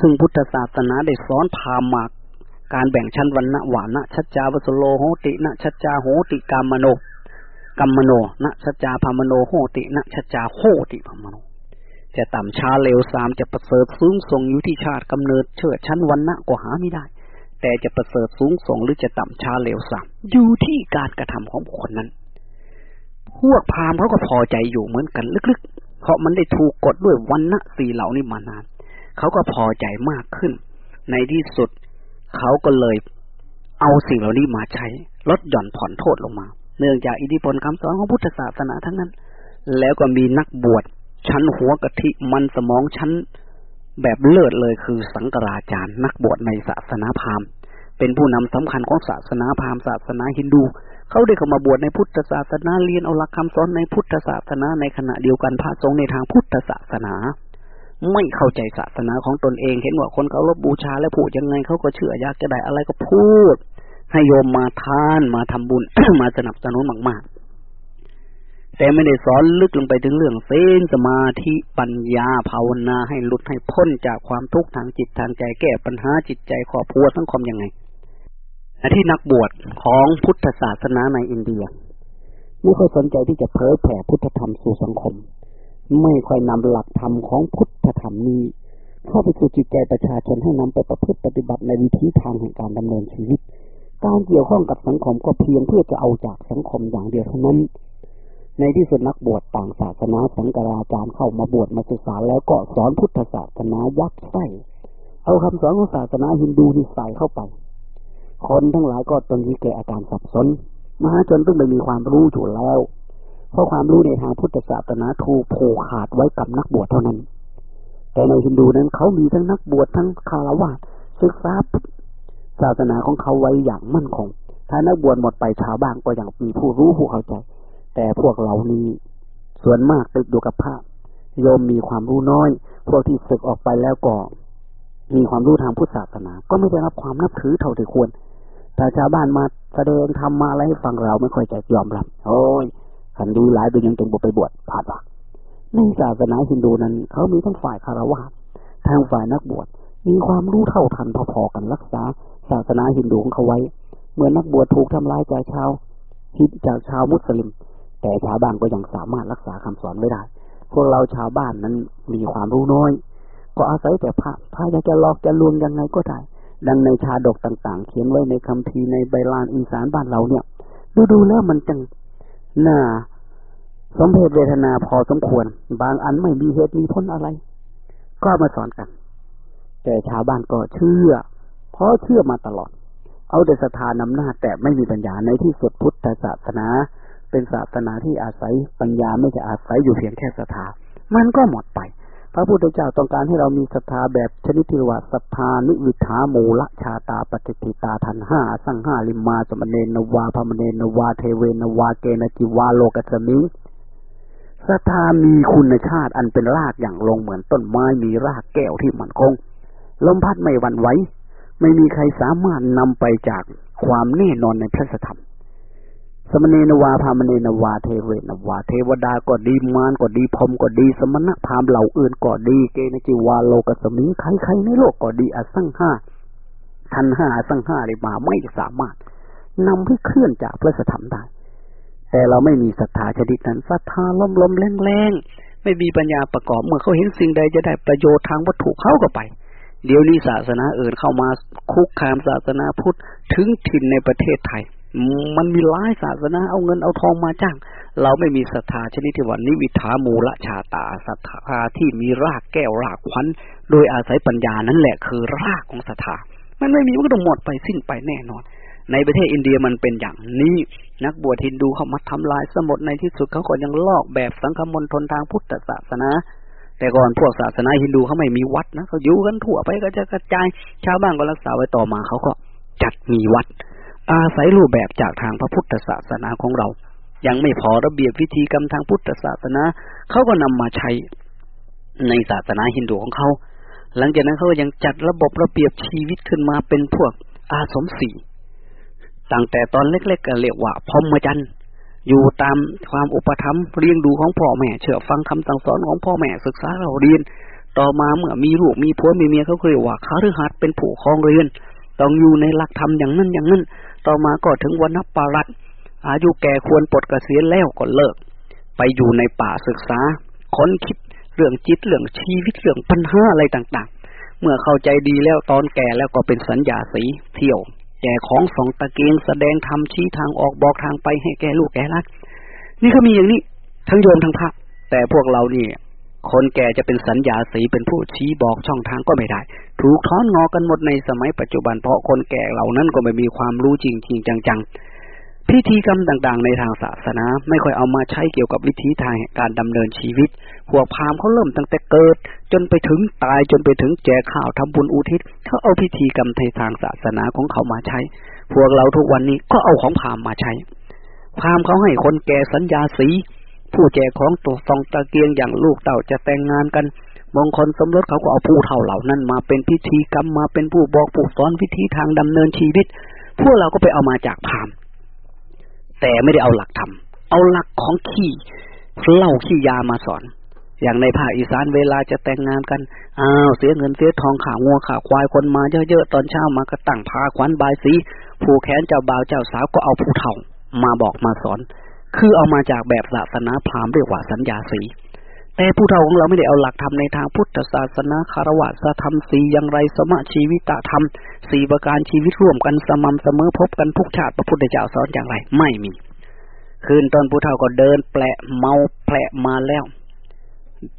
ซึ่งพุทธศาสนาได้สอนพามมาการแบ่งชั้นวันนะวานะชัจจาวสโลโหตินะชัจจาโหติกามโน กัมมโนนะชจาพามโนโหตินะชจาโหติพามโนจะต่ำชาเลวสามจะประเสริฐสูงส่งอยู่ที่ชาติกำเนิดเชิดชั้นวันณะก็หาไม่ได้ แต่จะประเสริฐสูงส่งหรือจะต่ำชาเลวสามอยู่ที่การกระทำของบุคคลนั้น พวกพราหมณ์เขาก็พอใจอยู่เหมือนกันลึกๆ เพราะมันได้ถูกกดด้วยวันณะสี่เหล่านี้มานาน เขาก็พอใจมากขึ้น ในที่สุดเขาก็เลยเอาสิ่งเหล่านี้มาใช้ลดหย่อนผ่อนโทษลงมา เนื่องจากอิทธิพลคำสอนของพุทธศาสนาทั้งนั้น แล้วก็มีนักบวชชั้นหัวกะทิมันสมองชั้นแบบเลิศเลยคือสังกราจารย์ นักบวชในศาสนาพราหมณ์เป็นผู้นำสำคัญของศาสนาพราหมณ์ศาสนาฮินดู เขาได้เข้ามาบวชในพุทธศาสนาเรียนเอาหลักคำสอนในพุทธศาสนาในขณะเดียวกันพระสงฆ์ในทางพุทธศาสนา ไม่เข้าใจศาสนาของตนเอง เห็นว่าคนเขาลบบูชาและพูดยังไงเขาก็เชื่ออยากจะได้อะไรก็พูด ให้โยมมาทานมาทำบุญมาสนับสนุนมาก ๆ แต่ไม่ได้สอนลึกลงไปถึงเรื่องเส้นสมาธิปัญญาภาวนาให้หลุดให้พ้นจากความทุกข์ทางจิตทางใจแก้ปัญหาจิตใจครอบครัวสังความยังไงที่นักบวชของพุทธศาสนาในอินเดียไม่ค่อยสนใจที่จะเผยแผ่พุทธธรรมสู่สังคม ไม่ค่อยนำหลักธรรมของพุทธธรรมนี้เข้าไปสู่จิตใจประชาชนให้นำไปประพฤติปฏิบัติในวิธีทางแห่งการดำเนินชีวิต การเกี่ยวข้องกับสังคมก็เพียงเพื่อจะเอาจากสังคมอย่างเดียวเท่านั้น ในที่สุดนักบวชต่างศาสนาสังกราจารย์เข้ามาบวชมาศึกษาแล้วก็สอนพุทธศาสนายัดไส้เอาคำสอนของศาสนาฮินดูนี่ใส่เข้าไป คนทั้งหลายก็ตอนนี้เกิดอาการสับสน มหาชนต้องไปมีความรู้อยู่แล้ว เพราะความรู้ในทางพุทธศาสนาถูกผูกขาดไว้กับนักบวชเท่านั้น แต่ในฮินดูนั้นเขามีทั้งนักบวชทั้งคารวะศึกษา ศาสนาของเขาไว้อย่างมั่นคง ถ้านักบวชหมดไปชาวบ้านก็ยังมีผู้รู้ผู้เข้าใจ แต่พวกเหล่านี้ส่วนมากติดอยู่กับพระโยมมีความรู้น้อย พวกที่ศึกออกไปแล้วก็ มีความรู้ทางพุทธศาสนา ก็ไม่ได้รับความนับถือเท่าที่ควร แต่ชาวบ้านมาแสดงทำมาอะไรให้ฟังเราไม่ค่อยจะยอมรับ โอ้ยขันดีหลายไปยังจงบุไปบวชผ่านว่าในศาสนาฮินดูนั้น เขามีทั้งฝ่ายคารวะทางฝ่ายนักบวชมีความรู้เท่าทันพอๆกันรักษา ศาสนาฮินดูของเขาไว้ เมื่อนักบวชถูกทำลายจากชาวฮิดจากชาวมุสลิม แต่ชาวบ้านก็ยังสามารถรักษาคำสอนไว้ได้ พวกเราชาวบ้านนั้นมีความรู้น้อย ก็อาศัยแต่พระพระอยากจะหลอกจะลวงยังไงก็ได้ ดังในชาดกต่างๆ เขียนไว้ในคำพีในใบลานอินสารบ้านเราเนี่ย ดูดูแล้วมันจังน่าสมเพศเวทนาพอสมควร บางอันไม่มีเหตุมีผลอะไร ก็มาสอนกัน แต่ชาวบ้านก็เชื่อ เพราะเชื่อมาตลอด เอาแต่ศรัทธานำหน้าแต่ไม่มีปัญญาในที่สุดพุทธศาสนา เป็นศาสนาที่อาศัยปัญญาไม่จะอาศัยอยู่เพียงแค่ศรัทธามันก็หมดไป พระพุทธเจ้าต้องการให้เรามีศรัทธาแบบชนิดที่ว่าศรัทธานิวิธามูละชาตาปฏิทิตาทันห้าสังห้าลิมาสมเนนวาพมเนนวาเทเวนวาเกนจิวาโลกสมิงศรัทธามีคุณชาติอันเป็นรากอย่างลงเหมือนต้นไม้มีรากแก้วที่มั่นคง ลมพัดไม่หวั่นไหว ไม่มีใครสามารถนำไปจากความแน่นอนในพระธรรม สมเณนะวา พราหมเณนะวาเทเวนะวา เทวดาก็ดีมารก็ดีพรหมก็ดี สมณะพราหมณ์เหล่าอื่นก็ดี เกนจิวาโลกัสมิงใครๆในโลกก็ดีอสังห้าทันห้าอสังห้าเลยมาไม่สามารถนำให้เคลื่อนจากพระธรรมได้ แต่เราไม่มีศรัทธาชนิดนั้นศรัทธาลมลมแล้งแล้งไม่มีปัญญาประกอบเมื่อเขาเห็นสิ่งใดจะได้ประโยชน์ทางวัตถุเขาก็ไป เดี๋ยวนี้ศาสนาอื่นเข้ามาคุกคามศาสนาพุทธถึงถิ่นในประเทศไทย มันมีหลายศาสนาเอาเงินเอาทองมาจ้าง เราไม่มีศรัทธาชนิดที่ว่านิวิธามูละชาตาศรัทธาที่มีรากแก้วรากควันโดยอาศัยปัญญานั่นแหละคือรากของศรัทธา มันไม่มีมันก็ต้องหมดไปสิ้นไปแน่นอน ในประเทศอินเดียมันเป็นอย่างนี้นักบวชฮินดูเขามาทำลายสมุดในที่สุดเขาก็ยังลอกแบบสังคมมณฑลทางพุทธศาสนา แต่ก่อนพวกศาสนาฮินดูเขาไม่มีวัดนะเขาอยู่กันทั่วไปก็จะกระจายชาวบ้านก็รักษาไว้ต่อมาเขาก็จัดมีวัด อาศัยรูปแบบจากทางพระพุทธศาสนาของเรา ยังไม่พอระเบียบวิธีกรรมทางพุทธศาสนาเขาก็นำมาใช้ในศาสนาฮินดูของเขาหลังจากนั้นเขายังจัดระบบระเบียบชีวิตขึ้นมาเป็นพวกอาสมสีตั้งแต่ตอนเล็กๆก็เรียกว่าพรหมจรรย์ อยู่ตามความอุปถัมภ์เลี้ยงดูของพ่อแม่ เชื่อฟังคำสั่งสอนของพ่อแม่ศึกษาเราเรียน ต่อมาเมื่อมีลูกมีผัวมีเมียเขาเรียกว่าคาฤหัสเป็นผู้ครองเรียนต้องอยู่ในหลักธรรมอย่างนั้นอย่างนั้น ต่อมาก็ถึงวันนับปารัตอายุแก่ควรปลดเกษียณแล้วก็เลิก ไปอยู่ในป่าศึกษาค้นคิดเรื่องจิตเรื่องชีวิตเรื่องปัญหาอะไรต่างๆ เมื่อเข้าใจดีแล้วตอนแก่แล้วก็เป็นสัญญาสีเที่ยว ก่ของสองตะเกียงแสดงทำชี้ทางออกบอกทางไปให้แก่ลูกแก่ลัก นี่ก็มีอย่างนี้ ทั้งโยมทั้งพระแต่พวกเรานี่คนแก่จะเป็นสัญญาสีเป็นผู้ชี้บอกช่องทางก็ไม่ได้ ถูกท้อนงอกันหมดในสมัยปัจจุบันเพราะคนแก่เหล่านั้นก็ไม่มีความรู้จริงจริงจัง พิธีกรรมต่างๆ ในทางศาสนา ไม่ค่อยเอามาใช้เกี่ยวกับวิธีทางการดำเนินชีวิตพวกพราหมณ์เขาเริ่มตั้งแต่เกิด จนไปถึงตายจนไปถึงแจกข้าวทำบุญอุทิศเขาเอาพิธีกรรมในทางศาสนาของเขามาใช้ พวกเราทุกวันนี้ก็เอาของพราหมณ์มาใช้พราหมณ์เขาให้คนแก่สัญญาสี ผู้แจกของตัวซองตะเกียงอย่างลูกเต่าจะแต่งงานกันมงคลสมรสเขาก็เอาผู้เท่าเหล่านั้นมาเป็นพิธีกรรมมาเป็นผู้บอกผู้สอนวิธีทางดำเนินชีวิต พวกเราก็ไปเอามาจากพราหมณ์ แต่ไม่ได้เอาหลักธรรมเอาหลักของขี้เล่าขี้ยามาสอน อย่างในภาคอีสานเวลาจะแต่งงานกันอ้าวเสียเงินเสียทองขางัวขาควายคนมาเยอะๆตอนเช้ามาก็ตั้งพาขวัญบายสีผู้แขนเจ้าบ่าวเจ้าสาวก็เอาผู้เฒ่ามาบอกมาสอน คือเอามาจากแบบศาสนาพราหมณ์เรียกว่าสัญญาสี แต่ผู้เฒ่าของเราไม่ได้เอาหลักธรรมในทางพุทธศาสนาคารวะสธรรมสีอย่างไรสมะชีวิตธรรมสี่ประการชีวิตร่วมกันสม่ำเสมอพบกันทุกชาติพระพุทธเจ้าสอนอย่างไร ไม่มี คืนตอนผู้เฒ่าก็เดิน แปละเมาแปะมาแล้ว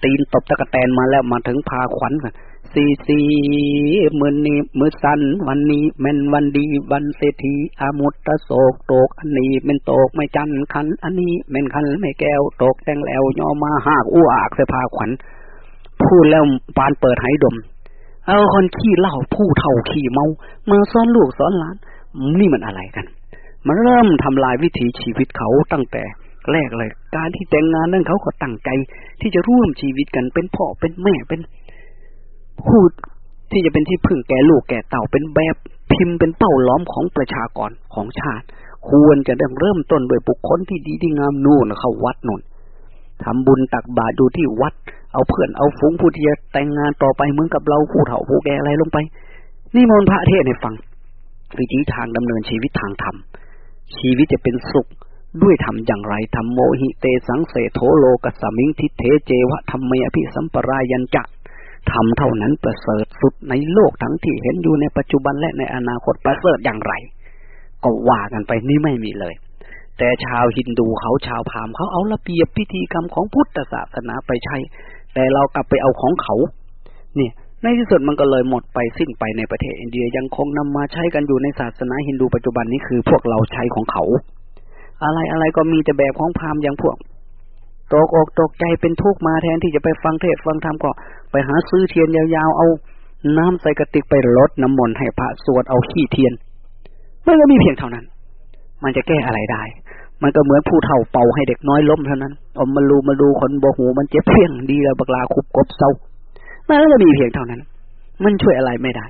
ตีนตบตะกะแตนมาแล้วมาถึงพาขวัญกัน สีสีมือนี้มือสันวันนี้แม่นวันดีวันเศรษฐีอามุตตะโศกโตกอันนี้เป็นโตกไม่จันคัน อันนี้เป็นคันไม่แก้วโตกแตงแล้วย่อมาหากอ้วกเสพาขวัญพูดแล้วปานเปิดไหดม เอาคนขี้เหล้าผู้เฒ่าขี้เมามาซ้อนลูกซ้อนหลาน นี่มันอะไรกัน มันเริ่มทำลายวิถีชีวิตเขาตั้งแต่แรกเลย การที่แต่งงานนั้นเขาก็ตั้งใจที่จะร่วมชีวิตกันเป็นพ่อเป็นแม่เป็น ผู้ที่จะเป็นที่พึ่งแก่ลูกแก่เต่าเป็นแบบพิมพ์เป็นเป้าล้อมของประชากรของชาติ ควรจะเริ่มต้นโดยบุคคลที่ดีที่งามนู่นเข้าวัดนู่นทำบุญตักบาตรอยู่ที่วัด เอาเพื่อนเอาฟุ้งผู้ที่จะแต่งงานต่อไปเหมือนกับเราผู้เฒ่าผู้แก่อะไรลงไป นี่มนพระเทศให้ฟัง วิธีทางดำเนินชีวิตทางธรรม ชีวิตจะเป็นสุขด้วยทำอย่างไรทำโมหิเตสังเสโทโลกัสมิงทิเทเจวะธรรมเมอภิสัมปรายันจะ ทำเท่านั้นประเสริฐสุดในโลกทั้งที่เห็นอยู่ในปัจจุบันและในอนาคตประเสริฐอย่างไร ก็ว่ากันไปนี่ไม่มีเลย แต่ชาวฮินดูเขาชาวพราหมณ์เขาเอาระเบียบพิธีกรรมของพุทธศาสนาไปใช้ แต่เรากลับไปเอาของเขา เนี่ยในที่สุดมันก็เลยหมดไปสิ้นไปในประเทศอินเดียยังคงนำมาใช้กันอยู่ในศาสนาฮินดูปัจจุบันนี้คือพวกเราใช้ของเขา อะไรอะไรก็มีแต่แบบของพราหมณ์อย่างพวก ตกอกตกใจเป็นทุกข์มาแทนที่จะไปฟังเทศฟังธรรมก็ไปหาซื้อเทียนยาวๆเอา น้ำใส่กระติกไปลดน้ำมนต์ให้พระสวดเอาขี้เทียนมันก็มีเพียงเท่านั้น มันจะแก้อะไรได้ มันก็เหมือนผู้เฒ่าเป่าให้เด็กน้อยล้มเท่านั้นอมมาลูมาดูคนโบหูมันเจ็บเพียงดีแล้วบักลาคุบกบเศร้ามันก็มีเพียงเท่านั้น มันช่วยอะไรไม่ได้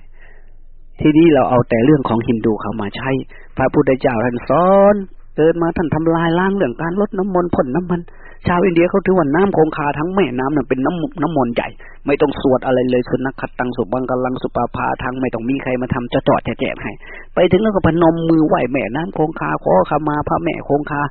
ทีนี้เราเอาแต่เรื่องของฮินดูเขามาใช้ พระพุทธเจ้าท่านสอนเกิดมาท่านทำลายล้างเรื่องการลดน้ำมนต์พ่นน้ำมัน ชาวอินเดียเขาถือว่าน้ำคงคาทั้งแม่น้ำนั่นเป็นน้ำน้ำมนต์ใหญ่ ไม่ต้องสวดอะไรเลยสุนัขขัดตังสุบังกลังสุปาพาทั้งไม่ต้องมีใครมาทำจะจอดจะแจกให้ ไปถึงแล้วก็พนมมือไหว้แม่น้ำคงคาขอขมาพระแม่คงคา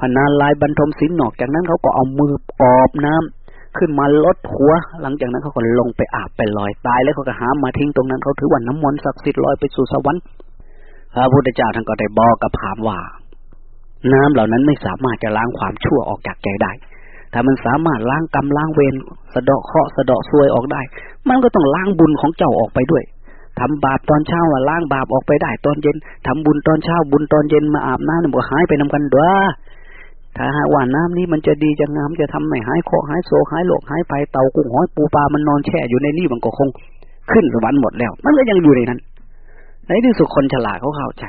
พนานลายบรรทมศิลหนอกจากนั้นเขาก็เอามือออบน้ำขึ้นมาลดหัว หลังจากนั้นเขาก็ลงไปอาบไปลอยตายแล้วเขาก็หามาทิ้งตรงนั้นเขาถือว่าน้ำมนต์ศักดิ์สิทธิ์ลอยไปสู่สวรรค์พระพุทธเจ้าท่านก็ได้บอกกับถามว่า น้ำเหล่านั้นไม่สามารถจะล้างความชั่วออกจากใจได้ ถ้ามันสามารถล้างกรรมล้างเวรสะเดาะเคราะห์สะเดาะซวยออกได้ มันก็ต้องล้างบุญของเจ้าออกไปด้วยทำบาปตอนเช้าล้างบาปออกไปได้ ตอนเย็นทำบุญตอนเช้าบุญตอนเย็นมาอาบน้ำมันก็หายไปนำกันด้วยถ้าหากว่าน้ำนี้มันจะดีจะงามจะทำให้หายโคาะหายโศหายโลกหายไปเต่ากุ้งหอยปูปลามันนอนแช่อยู่ในนี่มันก็คง ขึ้นสวรรค์หมดแล้ว มันก็ยังอยู่ในนั้น ในที่สุดคนฉลาดเขาเข้าใจ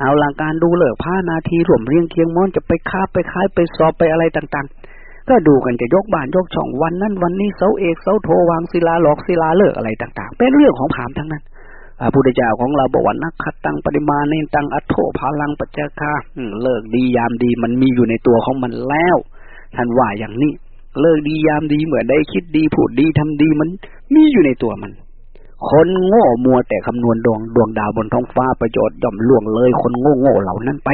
เอาหลังการดูเลิกผ้านาทีรวมเรียงเคียงม้อนจะไปคาไปคายไปสอบไปอะไรต่างๆ ก็ดูกันจะยกบ้านยกช่องวันนั้นวันนี้เสาเอกเสาโทวางศิลาหลอกศิลาเลิกอะไรต่าง ๆ เป็นเรื่องของผามทั้งนั้นพระพุทธเจ้าของเราบอกว่านักขัดตังปริมาณในตังอัตโธพลังปัจจคาเลิกดียามดีมันมีอยู่ในตัวของมันแล้วท่านว่าอย่างนี้ เลิกดียามดีเหมือนได้คิดดีพูดดีทำดีมันมีอยู่ในตัวมัน คนโง่มัวแต่คำนวณดวงดวงดาวบนท้องฟ้าประโยชน์ย่อมล่วงเลย คนโง่โง่เหล่านั้นไป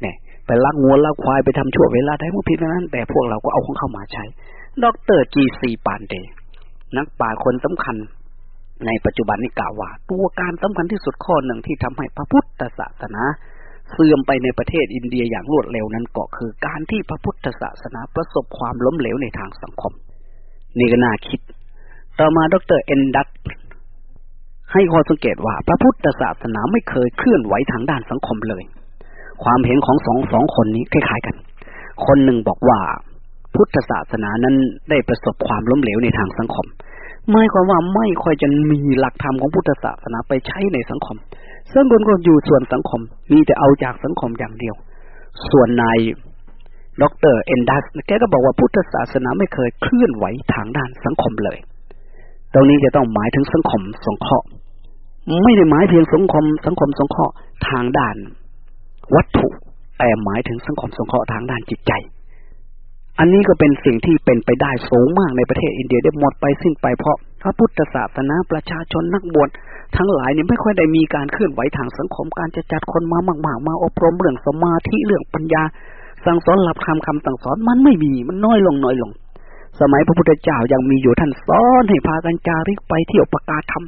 เนี่ยไปลักงัวลักควายไปทำชั่วเวลาได้พวกพิษนั้น แต่พวกเราก็เอาของเข้ามาใช้ ดรจีซีปานเดนักป่าคนสำคัญ ในปัจจุบันนี้กล่าวว่า ตัวการสำคัญที่สุดข้อหนึ่งที่ทำให้พระพุทธศาสนา เสื่อมไปในประเทศอินเดียอย่างรวดเร็วนั้นก็คือการที่พระพุทธศาสนาประสบความล้มเหลวในทางสังคมนี่ก็น่าคิด ต่อมาดรเอนดัต ให้ข้อสังเกตว่าพระพุทธศาสนาไม่เคยเคลื่อนไหวทางด้านสังคมเลย ความเห็นของสองสองคนนี้คล้ายๆกัน คนหนึ่งบอกว่าพุทธศาสนานั้นได้ประสบความล้มเหลวในทางสังคมหมายความว่าไม่ค่อยจะมีหลักธรรมของพุทธศาสนาไปใช้ในสังคมซึ่งคนก็อยู่ส่วนสังคม มีแต่เอาจากสังคมอย่างเดียว ส่วนนายดรเอนดัสแกก็บอกว่าพุทธศาสนาไม่เคยเคลื่อนไหวทางด้านสังคมเลย ตรงนี้จะต้องหมายถึงสังคมสงเคราะห์ ไม่ได้หมายเพียงสังคมสังคมสงเคราะห์ทางด้าน วัตถุ แต่หมายถึงสังคมสงเคราะห์ทางด้านจิตใจ อันนี้ก็เป็นสิ่งที่เป็นไปได้สูงมากในประเทศอินเดียได้หมดไปสิ้นไปเพราะพระพุทธศาสนาประชาชนนักบวชทั้งหลายเนี่ยไม่ค่อยได้มีการเคลื่อนไหวทางสังคมการจะจัดคนมามากๆมาอบรมเรื่องสมาธิเรื่องปัญญา สั่งสอนหลับคำคำสั่งสอนมันไม่มีมันน้อยลงน้อยลง สมัยพระพุทธเจ้ายังมีอยู่ท่านสอนให้พากันจาริกไปเที่ยวประกาศธรรม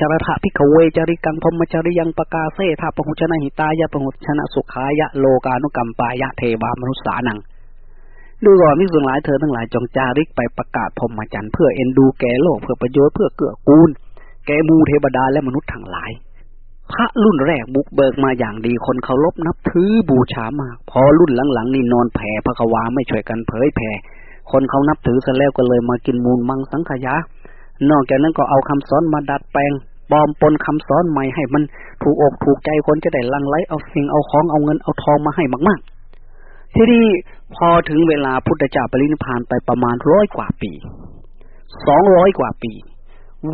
จารถะพิกเวจาริกังพมจริยังประกาเสธาปหุชนะหิตายะปหุชนะสุขายะโลกานุกรรมปายะเทวามนุษสานัง ดูก่อนมิสุหลายเธอทั้งหลายจงจาริกไปประกาศพรมจันทร์เพื่อเอ็นดูแก่โลกเพื่อประโยชน์เพื่อเกื้อกูล แก่มูเทวดาและมนุษย์ทั้งหลาย พระรุ่นแรกบุกเบิกมาอย่างดีคนเคารพนับถือบูชามาก พอรุ่นหลังๆนี่นอนแผ่พระกวาไม่ช่วยกันเผยแผ่คนเขานับถือซะแล้วก็เลยมากินมูลมังสังขยา นอกจากนั้นก็เอาคำสอนมาดัดแปลงปลอมปนคำสอนใหม่ให้มันถูกอกถูกใจคนจะได้ลังไลเอาสิ่งเอาของเอาเงินเอาทองมาให้มาก ๆ ที่นี่พอถึงเวลาพุทธเจ้าปรินิพานไปประมาณร้อยกว่าปีสองร้อยกว่าปี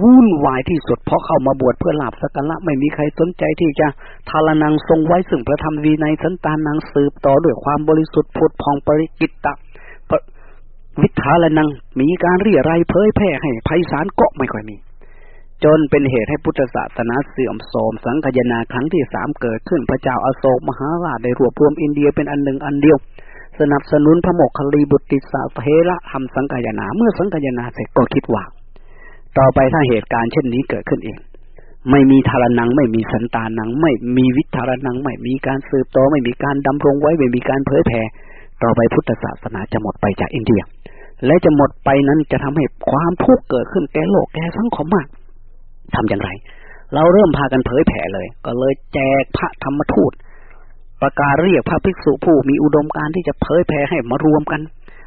วุ่นวายที่สุดเพราะเข้ามาบวชเพื่อลาบสักการะไม่มีใครสนใจที่จะทารนังทรงไว้ซึ่งพระธรรมวีในสันตานังสืบต่อด้วยความบริสุทธิ์พุทธพองปริกิตตะ วิทาลนังมีการเรียรายเผยแพร่ให้ไพศาลก็ไม่ค่อยมี จนเป็นเหตุให้พุทธศาสนาเสื่อมโทรมสังคยนาครั้งที่สามเกิดขึ้นพระเจ้าอาโศกมหาราชได้รวบรวมอินเดียเป็นอันหนึ่งอันเดียว สนับสนุนพระโมคคัลลีบุตรติสาเทระทำสังคยนาเมื่อสังคยนาเสร็จก็คิดว่า ต่อไปถ้าเหตุการณ์เช่นนี้เกิดขึ้นเองไม่มีทารนังไม่มีสันตานัง ไม่มีวิทารนังไม่มีการสืบต่อไม่มีการดำรงไว้ไม่มีการเผยแผ่ต่อไปพุทธศาสนาจะหมดไปจากอินเดีย และจะหมดไปนั้นจะทำให้ความทุกข์เกิดขึ้นแก่โลกแก่สังคมมากทำอย่างไร เราเริ่มพากันเผยแผ่เลย ก็เลยแจกพระธรรมทูต ประกาศเรียกพระภิกษุผู้มีอุดมการที่จะเผยแผ่ให้มารวมกัน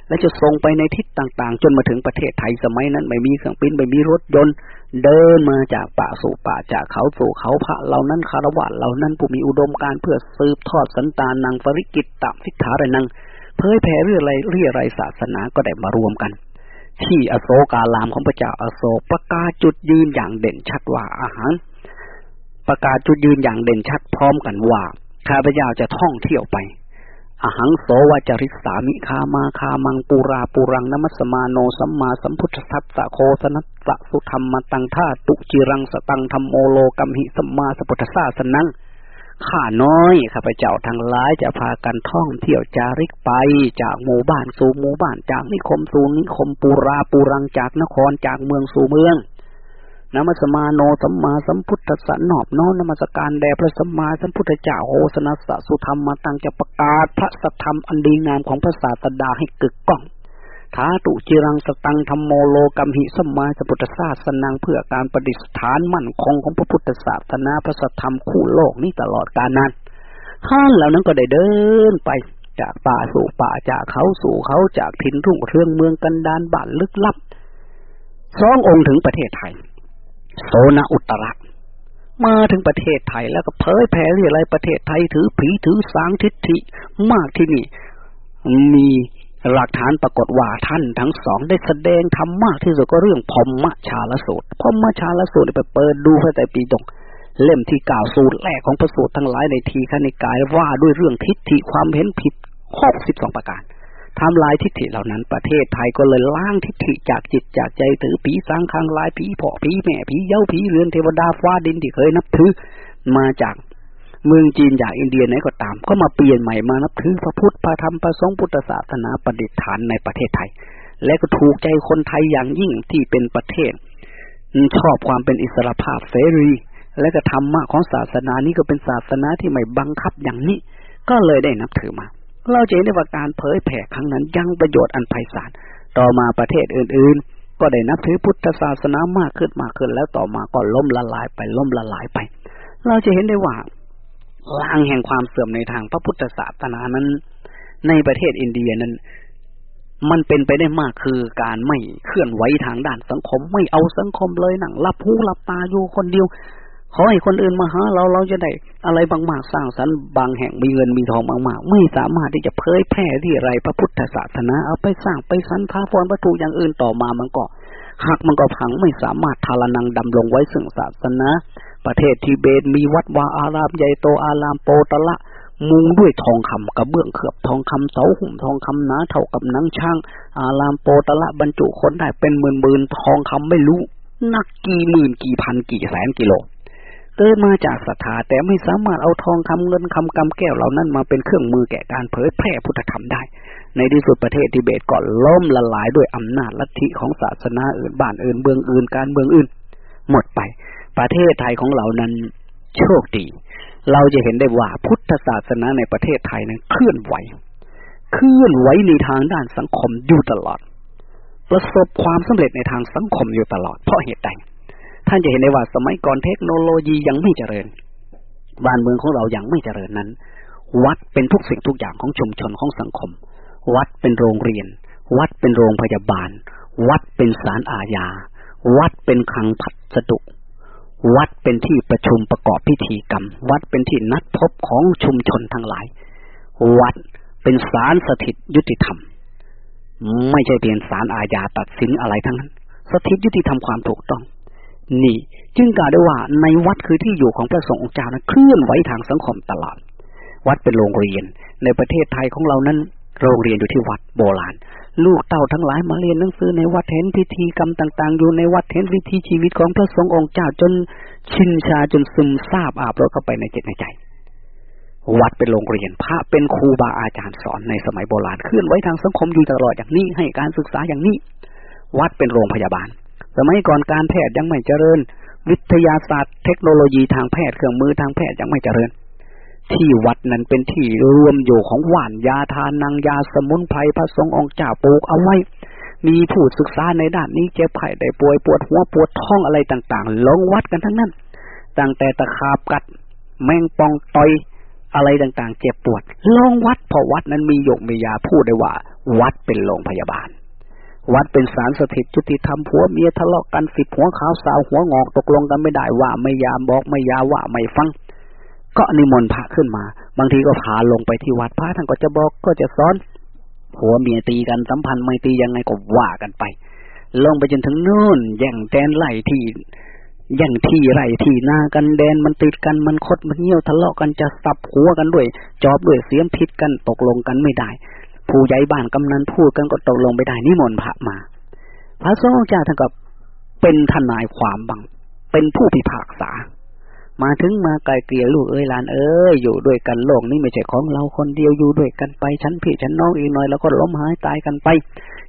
และจะส่งไปในทิศต่างๆ จนมาถึงประเทศไทยสมัยนั้น ไม่มีเครื่องบินไม่มีรถยนต์ เดินมาจากป่าสู่ป่าจากเขาสู่เขาพระเหล่านั้นคารวะเหล่านั้นผู้มีอุดมการเพื่อสืบทอดสันตานังปริกิตตฟิทธารนัง เผยแผ่เรื่องอะไรเรื่องอะไรศาสนาก็ได้มารวมกัน ที่อโศกาลามของพระเจ้าอโศกประกาศจุดยืนอย่างเด่นชัดว่าอาหาร ประกาศจุดยืนอย่างเด่นชัดพร้อมกันว่าข้าพเจ้าจะท่องเที่ยวไปอหังโสวาจริสามิคามาคามังปูราปูรังนมัสมาโนสัมมาสัมพุทธสัตสะโคสนัสสะสุธรรมตังท่าตุจิรังสตังธรรมโมโลกัมหิสัมมาสัพพุทธสาสนัง ข้าน้อยข้าพเจ้าทั้งหลายจะพากันท่องเที่ยวจาริกไป จากหมู่บ้านสู่หมู่บ้านจากนิคมสู่นิคมปูราปูรังจากนครจากเมืองสู่เมืองนมัสมาโนสัมมาสัมพุทธสันนอบน้อมนมัสการแด่พระสัมมาสัมพุทธเจ้าโอสนัสสุธรรมมาตังจะประกาศพระสัทธรรมอันดีงามของพระศาสดาให้กึกก้อง ท้าตุจิรังสตังธรรมโมโลกัมหิสมาสพุทธศาสนังเพื่อการประดิษฐานมั่นคงของพระพุทธศาสนาพระสัทธรรมคู่โลกนี้ตลอดกาลนั้นท่านเหล่านั้นก็ได้เดินไปจากป่าสู่ป่าจากเขาสู่เขาจากถิ่นทุ่งเรืองเมืองกันดานบ้านลึกลับสององค์ถึงประเทศไทยโซนอุตระมาถึงประเทศไทยแล้วก็เผยแผ่เรื่องอะไรประเทศไทยถือผีถือสางทิฏฐิมากที่นี่ มี หลักฐานปรากฏว่าท่านทั้งสองได้แสดงทำมมากที่สุดก็เรื่องพมมชาลสูตรพมมชาลสูตรไปเปิดดูพระไตรปิฎกเล่มที่กล่าวสูตรแรกของพระสูตรทั้งหลายในทีขณิกายว่าด้วยเรื่องทิฏฐิความเห็นผิดหกสิบสองประการทำลายทิฏฐิเหล่านั้นประเทศไทยก็เลยล้างทิฏฐิจากจิตจากใจถือผีสางคังลายผีผอผีแม่ผีเย้าผีเรือนเทวดาฟ้าดินที่เคยนับถือมาจาก เมืองจีนจากอินเดียไหนก็ตาม ก็มาเปลี่ยนใหม่มานับถือพระพุทธพระธรรมพระสงฆ์พุทธศาสนาประดิษฐานในประเทศไทย และก็ถูกใจคนไทยอย่างยิ่งที่เป็นประเทศ ชอบความเป็นอิสระภาพเสรี และก็ธรรมะของศาสนานี้ก็เป็นศาสนาที่ไม่บังคับอย่างนี้ ก็เลยได้นับถือมา เราจะเห็นได้ว่าการเผยแผ่ครั้งนั้นยังประโยชน์อันไพศาลต่อมาประเทศอื่น ๆ ก็ได้นับถือพุทธศาสนามากขึ้นมากขึ้นแล้วต่อมาก็ล้มละลายไปล้มละลายไป เราจะเห็นได้ว่า ลางแห่งความเสื่อมในทางพระพุทธศาสนานั้น ในประเทศอินเดียนั้น มันเป็นไปได้มากคือการไม่เคลื่อนไหวทางด้านสังคม ไม่เอาสังคมเลยหนังรับหูรับตาอยู่คนเดียวขอให้คนอื่นมาหาเราเราจะได้อะไรบางมากสร้างสรรค์บางแห่งมีเงินมีทองบางมากไม่สามารถที่จะเผยแพร่ที่ไรพระพุทธศาสนาเอาไปสร้างไปสรรพาพรวัตถุอย่างอื่นต่อมามันก็หากมันก็พังไม่สามารถทาลนังดำลงไว้ซึ่งศาสนา ประเทศทิเบตมีวัดวาอารามใหญ่โตอารามโปตละ มุงด้วยทองคำกระเบื้องเขือบทองคำเสาหุ่มทองคำหนาเท่ากับนังช่าง อารามโปตละบรรจุคนได้เป็นหมื่นหมื่นทองคำไม่รู้นักกี่หมื่นกี่พันกี่แสนกิโลเกิดมาจากศรัทธาแต่ไม่สามารถเอาทองคำเงินคำกำแก้วเหล่านั้นมาเป็นเครื่องมือแก่การเผยแพร่พุทธธรรมได้ ในที่สุดประเทศทิเบตก็ล่มละลายด้วยอำนาจลัทธิของศาสนาอื่นบ้านอื่นเมืองอื่นการเมืองอื่น หมดไป ประเทศไทยของเรานั้นโชคดี เราจะเห็นได้ว่าพุทธศาสนาในประเทศไทยนั้นเคลื่อนไหว เคลื่อนไหวในทางด้านสังคมอยู่ตลอด ประสบความสำเร็จในทางสังคมอยู่ตลอด เพราะเหตุใด ท่านจะเห็นได้ว่าสมัยก่อนเทคโนโลยียังไม่เจริญ บ้านเมืองของเรายังไม่เจริญนั้น วัดเป็นทุกสิ่งทุกอย่างของชุมชนของสังคม วัดเป็นโรงเรียน วัดเป็นโรงพยาบาล วัดเป็นศาลอาญา วัดเป็นคลังพัสดุ วัดเป็นที่ประชุมประกอบพิธีกรรม วัดเป็นที่นัดพบของชุมชนทั้งหลาย วัดเป็นศาลสถิตยุติธรรม ไม่ใช่เพียงศาลอาญาตัดสินอะไรทั้งนั้น สถิตยุติธรรมความถูกต้อง นี่จึงกล่าวได้ว่าในวัดคือที่อยู่ของพระสงฆ์องค์เจ้านั้นเคลื่อนไหวทางสังคมตลอดวัดเป็นโรงเรียนในประเทศไทยของเรานั้น โรงเรียนอยู่ที่วัดโบราณ ลูกเต่าทั้งหลายมาเรียนหนังสือในวัดเห็นพิธีกรรมต่าง ๆ อยู่ในวัดเห็นวิธีชีวิตของพระสงฆ์องค์เจ้าจนชินชาจนซึมซาบอาบรถเข้าไปในจิตในใจ วัดเป็นโรงเรียนพระเป็นครูบาอาจารย์สอนในสมัยโบราณเคลื่อนไหวทางสังคมอยู่ตลอดอย่างนี้ให้การศึกษาอย่างนี้ วัดเป็นโรงพยาบาล สมัยก่อนการแพทย์ยังไม่เจริญ วิทยาศาสตร์ เทคโนโลยีทางแพทย์เครื่องมือทางแพทย์ยังไม่เจริญ ที่วัดนั้นเป็นที่รวมอยู่ของหวานยาทานังยาสมุนไพรพระสงฆ์องค์เจ้าปลูกเอาไว้ มีผู้ศึกษาในด้านนี้เจ็บไข้ได้ป่วยปวดหัวปวดท้องอะไรต่างๆ ลงวัดกันทั้งนั้น ตั้งแต่ตะขาบกัด แมงปองต่อยอะไรต่างๆ เจ็บปวด ลงวัดเพราะวัดนั้นมีหยกมียาพูดได้ว่า วัดเป็นโรงพยาบาล วัดเป็นสารสถิตจุติธรรมผัวเมียทะเลาะกันสิบหัวขาวสาวหัวงอกตกลงกันไม่ได้ว่าไม่ยาบอกไม่ยาว่าไม่ฟัง ก็นิมนต์พระขึ้นมา บางทีก็พาลงไปที่วัดพระท่านก็จะบอกก็จะสอนผัวเมียตีกันสัมพันธ์ไม่ตียังไงก็ว่ากันไป ลงไปจนถึงนู่นแย่งแดนไหลที่แย่งที่ไร่ที่นากันแดนมันติดกันมันคดมันเงี้ยวทะเลาะกันจะสับหัวกันด้วย จอบด้วยเสียมพิษกันตกลงกันไม่ได้ ผู้ใหญ่บ้านกำนันพูดกันก็ตกลงไปได้นิมนต์พระมา พระสงฆ์เจ้าท่านก็เป็นทนายความบัง เป็นผู้พิพากษา มาถึงมาไกลเกลี่ยลูกเอ้ยหลานเอ้ยอยู่ด้วยกันโลกนี้ไม่ใช่ของเราคนเดียวอยู่ด้วยกันไปชั้นพี่ชั้นน้องอีกหน่อยแล้วก็ล้มหายตายกันไป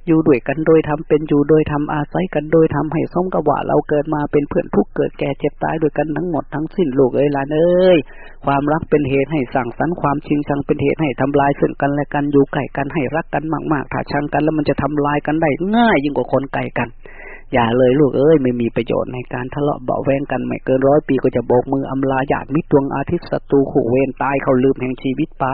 อยู่ด้วยกันโดยทำเป็นอยู่โดยทำอาศัยกันโดยทำให้สมกับว่าเราเกิดมาเป็นเพื่อนทุกเกิดแก่เจ็บตายด้วยกันทั้งหมดทั้งสิ้นลูกเอ้ยหลานเอ้ยความรักเป็นเหตุให้สั่งสรรค์ความชิงชังเป็นเหตุให้ทำลายซึ่งกันและกันอยู่ใกล้กันให้รักกันมากๆถ้าชังกันแล้วมันจะทำลายกันได้ง่ายยิ่งกว่าคนไกลกัน อย่าเลยลูกเอ้ยไม่มีประโยชน์ในการทะเลาะเบาแวงกันไม่เกินร้อยปีก็จะโบกมืออำลาญาติมิตรดวงอาทิตย์ศัตรูขู่เวรตายเขาลืมแห่งชีวิตไป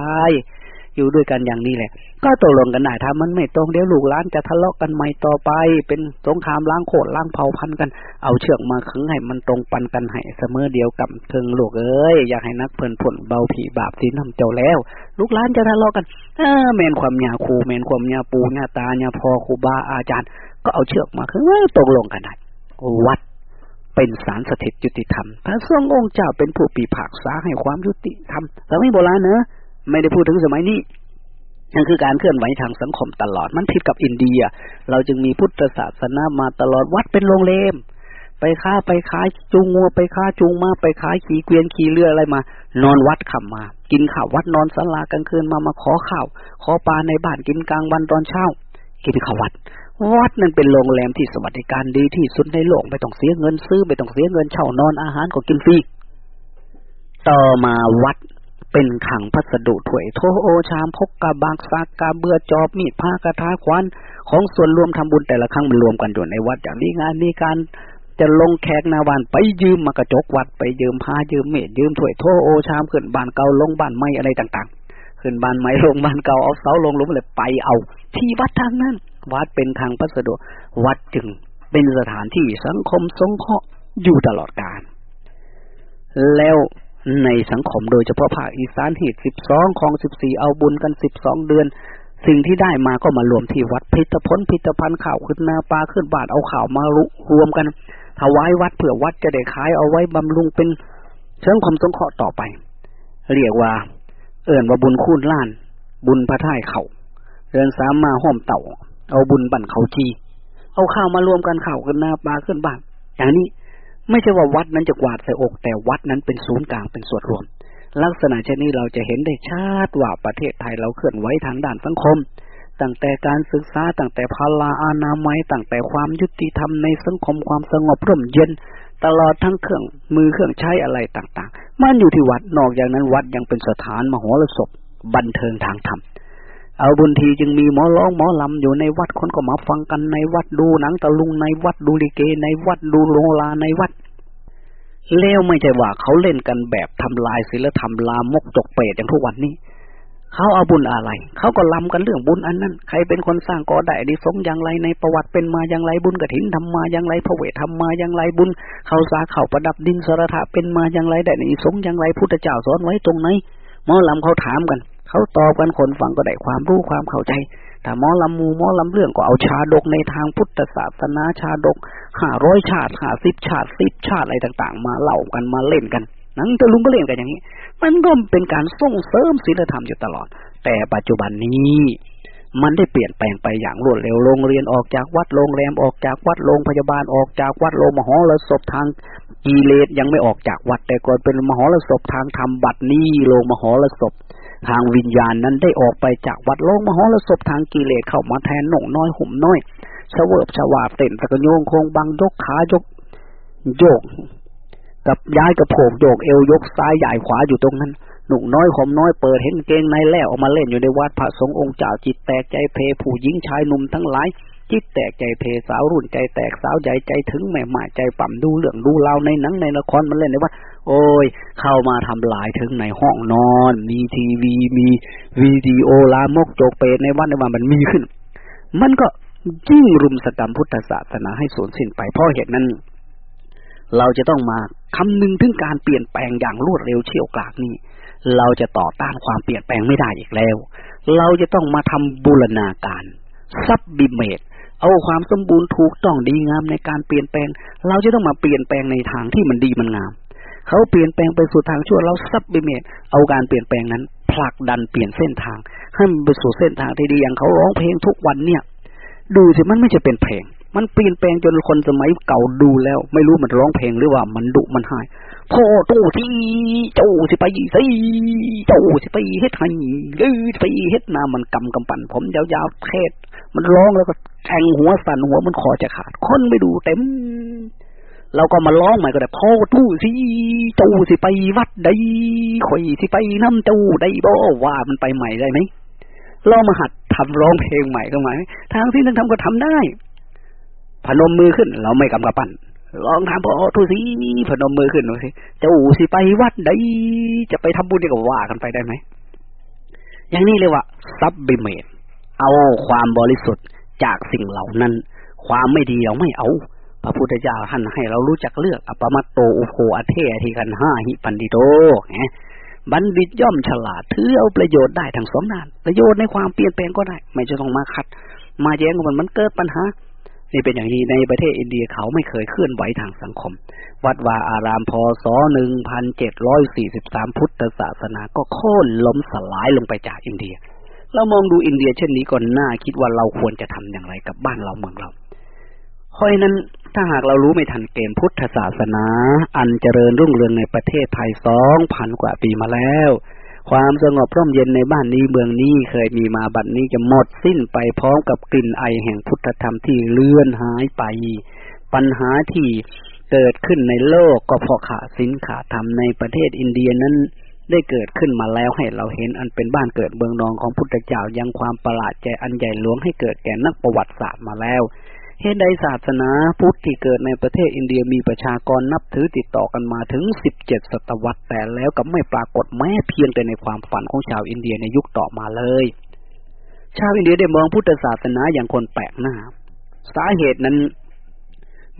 อยู่ด้วยกันอย่างนี้แหละ ก็ตกลงกันได้ถ้ามันไม่ตรงเดี๋ยวลูกหลานจะทะเลาะกันใหม่ต่อไป เป็นสงครามล้างโคตรล้างเผ่าพันธุ์กัน เอาเชือกมาขึงให้มันตรงปันกันให้เสมอเดียวกับเทิงลูกเอ้ยอยากให้นักเพลินผลเบาผีบาปสีน้ำเจ้าแล้ว ลูกหลานจะทะเลาะกันเออเมนความยาครูเมนความยาปูยาตายาพอครูบาอาจารย์ ก็เอาเชือกมาขึงตกลงกันได้วัดเป็นสารสถิตยุติธรรมพระทรงองค์เจ้าเป็นผู้ปีผากษาให้ความยุติธรรมแต่ไม่โบราณเนอะไม่ได้พูดถึงสมัยนี้นั่นคือการเคลื่อนไหวทางสังคมตลอด มันผิดกับอินเดีย เราจึงมีพุทธศาสนามาตลอดวัดเป็นโรงเลม ไปค้าไปขายจูงงัวไปค้าจูงมาไปขายขี่เกวียนขี่เรืออะไรมา นอนวัดขับมา กินข้าววัดนอนสลากลางคืนมามาขอข้าว ขอปลาในบ้านกินกลางวันตอนเช้า กินข้าววัด วัดนั่นเป็นโรงแรมที่สวัสดิการดีที่สุดในโลกไม่ต้องเสียเงินซื้อไม่ต้องเสียเงินเช่านอนอาหารก็กินฟรีต่อมาวัดเป็นขังพัสดุถวยโทโอชามพกกาบากซากกาเบือจอบมีดผ้ากระทาควันของส่วนรวมทำบุญแต่ละครั้งมันรวมกันอยู่ในวัดอย่างนี้งานนี้การจะลงแขกนาวันไปยืมมากระจกวัดไปยืมผ้ายืมเม็ดยืมถ้วยโทโอชามขึ้นบ้านเก่าลงบ้านใหม่อะไรต่าง ๆ ขึ้นบ้านใหม่ลงบ้านเก่าเอาเสาลงลุมเลยไปเอา ที่วัดทางนั้น วัดเป็นทางพัสดุวัดจึงเป็นสถานที่สังคมสงเคราะห์อยู่ตลอดกาลแล้วในสังคมโดยเฉพาะภาคอีสานหีดสิบสองของสิบสี่เอาบุญกันสิบสองเดือน สิ่งที่ได้มาก็มารวมที่วัดพิธพลพิธภัณฑ์ข่าวขึ้นนาปลาขึ้นบาทเอาข่าวมารวมกันถวายวัดเผื่อวัดจะได้ขายเอาไว้บำรุงเป็นเชิงความสงเคราะห์ต่อไป เรียกว่า เอิ่นว่าบุญคูณล้าน บุญพระท่ายเขาเรือนสามมาห้อมเต่า เอาบุญบั่นเขาจีเอาข้าวมารวมกันข่าวขึ้นนาปลาขึ้นบ้านอย่างนี้ไม่ใช่ว่าวัดนั้นจะกวาดใส่อก แต่วัดนั้นเป็นศูนย์กลางเป็นส่วนรวม ลักษณะเช่นนี้เราจะเห็นได้ชัดว่าประเทศไทยเราเคลื่อนไหวทางด้านสังคม ตั้งแต่การศึกษาตั้งแต่พลาอานามัยตั้งแต่ความยุติธรรมในสังคมความสงบร่มเย็น ตลอดทั้งเครื่องมือเครื่องใช้อะไรต่าง ๆ มันอยู่ที่วัดนอกจากนั้นวัดยังเป็นสถานมโหรสพบันเทิงทางธรรม เอาบุญทีจึงมีหมอร้องหมอลำอยู่ในวัดคนก็มาฟังกันในวัดดูหนังตะลุงในวัดดูลิเก ในวัดดูโรงลาในวัดแล้วไม่ใช่ว่าเขาเล่นกันแบบทำลายศีลธรรมลามกจกเปรตอย่างทุกวันนี้เขาเอาบุญอะไร เขาก็ลำกันเรื่องบุญอันนั้น ใครเป็นคนสร้างก่อได้ดีสมอย่างไรในประวัติเป็นมาอย่างไรบุญกระถินทำมาอย่างไรพระเวททำมาอย่างไรบุญเขาสาเข่าประดับดินสระถะเป็นมาอย่างไรได้ในสงอย่างไรพุทธเจ้าสอนไว้ตรงไหนหมอลำเขาถามกัน เขาตอบกันคนฟังก็ได้ความรู้ความเข้าใจถ้าหมอลำมูหมอลำเรื่องก็เอาชาดกในทางพุทธศาสนาชาดกห้าร้อยชาติห้าสิบชาติสิบชาติอะไรต่างๆ มาเล่ากันมาเล่นกันนังตะลุงก็เล่นกันอย่างนี้ มันก็เป็นการส่งเสริมศีลธรรมอยู่ตลอด แต่ปัจจุบันนี้มันได้เปลี่ยนแปลงไปอย่างรวดเร็ว โรงเรียนออกจากวัด โรงแรมออกจากวัด โรงพยาบาลออกจากวัด โรงมหรสพทาง กิเลสยังไม่ออกจากวัดแต่ก่อนเป็นมหรสพทางธรรมบัดนี้โรงมหรสพทางวิญญาณนั้นได้ออกไปจากวัดโลกมหรสพทางกิเลสเข้ามาแทนหน่งน้อยหุ่มน้อยเสวิบชวาเต้นตะกโยงโคงบังยกขายกโยก กับย้ายกระโผกโยกเอวยกซ้ายใหญ่ขวาอยู่ตรงนั้น หนุ่มน้อยขมน้อยเปิดเห็นเกงในแล้วออกมาเล่นอยู่ในวัดพระสงฆ์องค์เจ้าจิตแตกใจเพผู้หญิงชายหนุ่มทั้งหลาย จิตแตกใจเพสาวรุ่นใจแตกสาวใหญ่ใจถึงแม่หมาใจปั่มดูเรื่องดูเล่าในหนังในละครมันเล่นในวัดโอ้ย เข้ามาทำลายถึงในห้องนอน มีทีวีมีวิดีโอลามกโจกเปรตในวัดในวันมันมีขึ้น มันก็ยิ่งรุมสกรรมพุทธศาสนาให้สูญสิ้นไปเพราะเหตุนั้น เราจะต้องมาคำนึงถึงการเปลี่ยนแปลงอย่างรวดเร็วเชี่ยวกรากนี้เราจะต่อต้านความเปลี่ยนแปลงไม่ได้อีกแล้ว เราจะต้องมาทำบูรณาการซับบิเมต เอาความสมบูรณ์ถูกต้องดีงามในการเปลี่ยนแปลง เราจะต้องมาเปลี่ยนแปลงในทางที่มันดีมันงาม เขาเปลี่ยนแปลงไปสู่ทางชั่วเราซับบิเมตเอาการเปลี่ยนแปลงนั้น ผลักดันเปลี่ยนเส้นทาง ให้มันไปสู่เส้นทางที่ดีอย่างเขาร้องเพลงทุกวันเนี่ย ดูสิมันไม่จะเป็นเพลง มันเปลี่ยนแปลงจนคนสมัยเก่าดูแล้ว ไม่รู้มันร้องเพลงหรือว่ามันดุมันหาย พ่อตู้ที่เจ้าสิไปสิเจ้าสิไปเฮ็ดให้หรือไปเฮ็ดนามันกำกำปั่นผมยาวๆเทศ มันร้องแล้วก็แทงหัวสั่นหัวมันคอจะขาดคนไม่ดูเต็มเราก็มาร้องใหม่ก็ได้พ่อตู้สิเจ้าสิไปวัดใดข่อยสิไปน้ำเจ้าได้บ่ว่ามันไปใหม่ได้ไหมเรามาหัดทำร้องเพลงใหม่ก็ไหมทางที่นั่นทำก็ทำได้ พนมมือขึ้น เราไม่กำกับปั้น ลองทำพ่อทูสิพนมมือขึ้นดูสิเจ้าสิไปวัดใดจะไปทำบุญดีก็ว่ากันไปได้ไหมอย่างนี้เลยว่าซับบิเมตเอาความบริสุทธิ์จากสิ่งเหล่านั้น ความไม่ดีเราไม่เอา พระพุทธเจ้าท่านให้เรารู้จักเลือกอปมัตโตอุโภอเททีกันห้าหิปันติโตไงบัณฑิตย่อมฉลาดถือเอาประโยชน์ได้ทั้งสองด้าน ประโยชน์ในความเปลี่ยนแปลงก็ได้ ไม่จะต้องมาขัด มาแย้งกันมันเกิดปัญหา นี่เป็นอย่างนี้ในประเทศอินเดียเขาไม่เคยเคลื่อนไหวทางสังคม วัดวาอารามพศหนึ่งพันเจ็ดร้อยสี่สิบสามพุทธศาสนาก็โค่นล้มสลายลงไปจากอินเดีย เรามองดูอินเดียเช่นนี้ก่อนหน้าคิดว่าเราควรจะทำอย่างไรกับบ้านเราเมืองเราเพราะนั้นถ้าหากเรารู้ไม่ทันเกมพุทธศาสนา อันเจริญรุ่งเรืองในประเทศไทยสองพันกว่าปีมาแล้ว ความสงบร่มเย็นในบ้านนี้เมืองนี้เคยมีมาบัดนนี้จะหมดสิ้นไปพร้อมกับกลิ่นไอแห่งพุทธธรรมที่เลื่อนหายไป ปัญหาที่เกิดขึ้นในโลกก็เพราะขาดสินขาดธรรมในประเทศอินเดียนั้นได้เกิดขึ้นมาแล้วให้เราเห็นอันเป็นบ้านเกิดเมืองนองของพุทธเจ้ายังความประหลาดใจอันใหญ่หลวงให้เกิดแก่นักประวัติศาสตร์มาแล้ว เหตุใดศาสนาพุทธที่เกิดในประเทศอินเดียมีประชากรนับถือติดต่อกันมาถึงสิบเจ็ดศตวรรษแต่แล้วก็ไม่ปรากฏแม้เพียงแต่ในความฝันของชาวอินเดียในยุคต่อมาเลย ชาวอินเดียได้มองพุทธศาสนาอย่างคนแปลกหน้า สาเหตุนั้น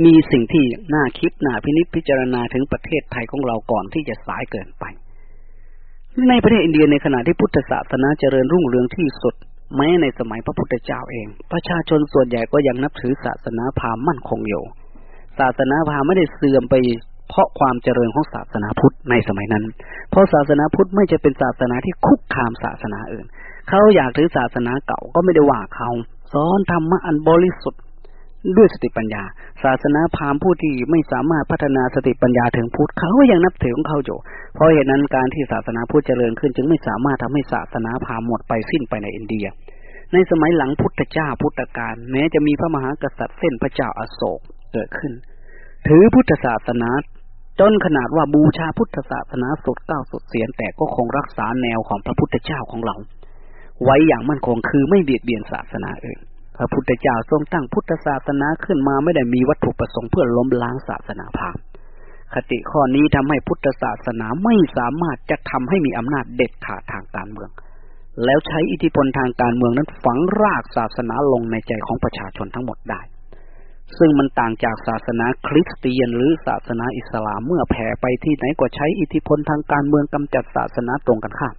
มีสิ่งที่น่าคิดน่าพินิจพิจารณาถึงประเทศไทยของเราก่อนที่จะสายเกินไป ในประเทศอินเดียในขณะที่พุทธศาสนาเจริญรุ่งเรืองที่สุด แม้ในสมัยพระพุทธเจ้าเอง ประชาชนส่วนใหญ่ก็ยังนับถือศาสนาพราหมณ์มั่นคงอยู่ ศาสนาพราหมณ์ไม่ได้เสื่อมไปเพราะความเจริญของศาสนาพุทธในสมัยนั้น เพราะศาสนาพุทธไม่จะเป็นศาสนาที่คุกคามศาสนาอื่น เขาอยากถือศาสนาเก่าก็ไม่ได้ว่าเขาสอนธรรมะอันบริสุทธิ์ด้วยสติปัญญา ศาสนาพราหมณ์ผู้ที่ไม่สามารถพัฒนาสติปัญญาถึงพุทธเขาก็ยังนับถือของเขาอยู่ เพราะเหตุนั้นการที่ศาสนาพุทธเจริญขึ้น จึงไม่สามารถทำให้ศาสนาพราหมณ์หมดไปสิ้นไปในอินเดีย ในสมัยหลังพุทธเจ้าพุทธกาลแม้จะมีพระมหากษัตริย์เส้นพระเจ้าอาโศกเกิดขึ้น ถือพุทธศาสนาจนขนาดว่าบูชาพุทธศาสนาสุดเก้าสุดเสียนแต่ก็คงรักษาแนวของพระพุทธเจ้าของเรา ไว้อย่างมั่นคงคือไม่เบียดเบียนศาสนาอื่นพระพุทธเจ้าทรงตั้งพุทธศาสนาขึ้นมาไม่ได้มีวัตถุประสงค์เพื่อล้มล้างศาสนาพราหมณ์คติข้อนี้ทำให้พุทธศาสนาไม่สามารถจะทำให้มีอำนาจเด็ดขาดทางการเมือง แล้วใช้อิทธิพลทางการเมืองนั้นฝังรากศาสนาลงในใจของประชาชนทั้งหมดได้ ซึ่งมันต่างจากศาสนาคริสเตียนหรือศาสนาอิสลามเมื่อแผ่ไปที่ไหนก็ใช้อิทธิพลทางการเมืองกำจัดศาสนาตรงกันข้าม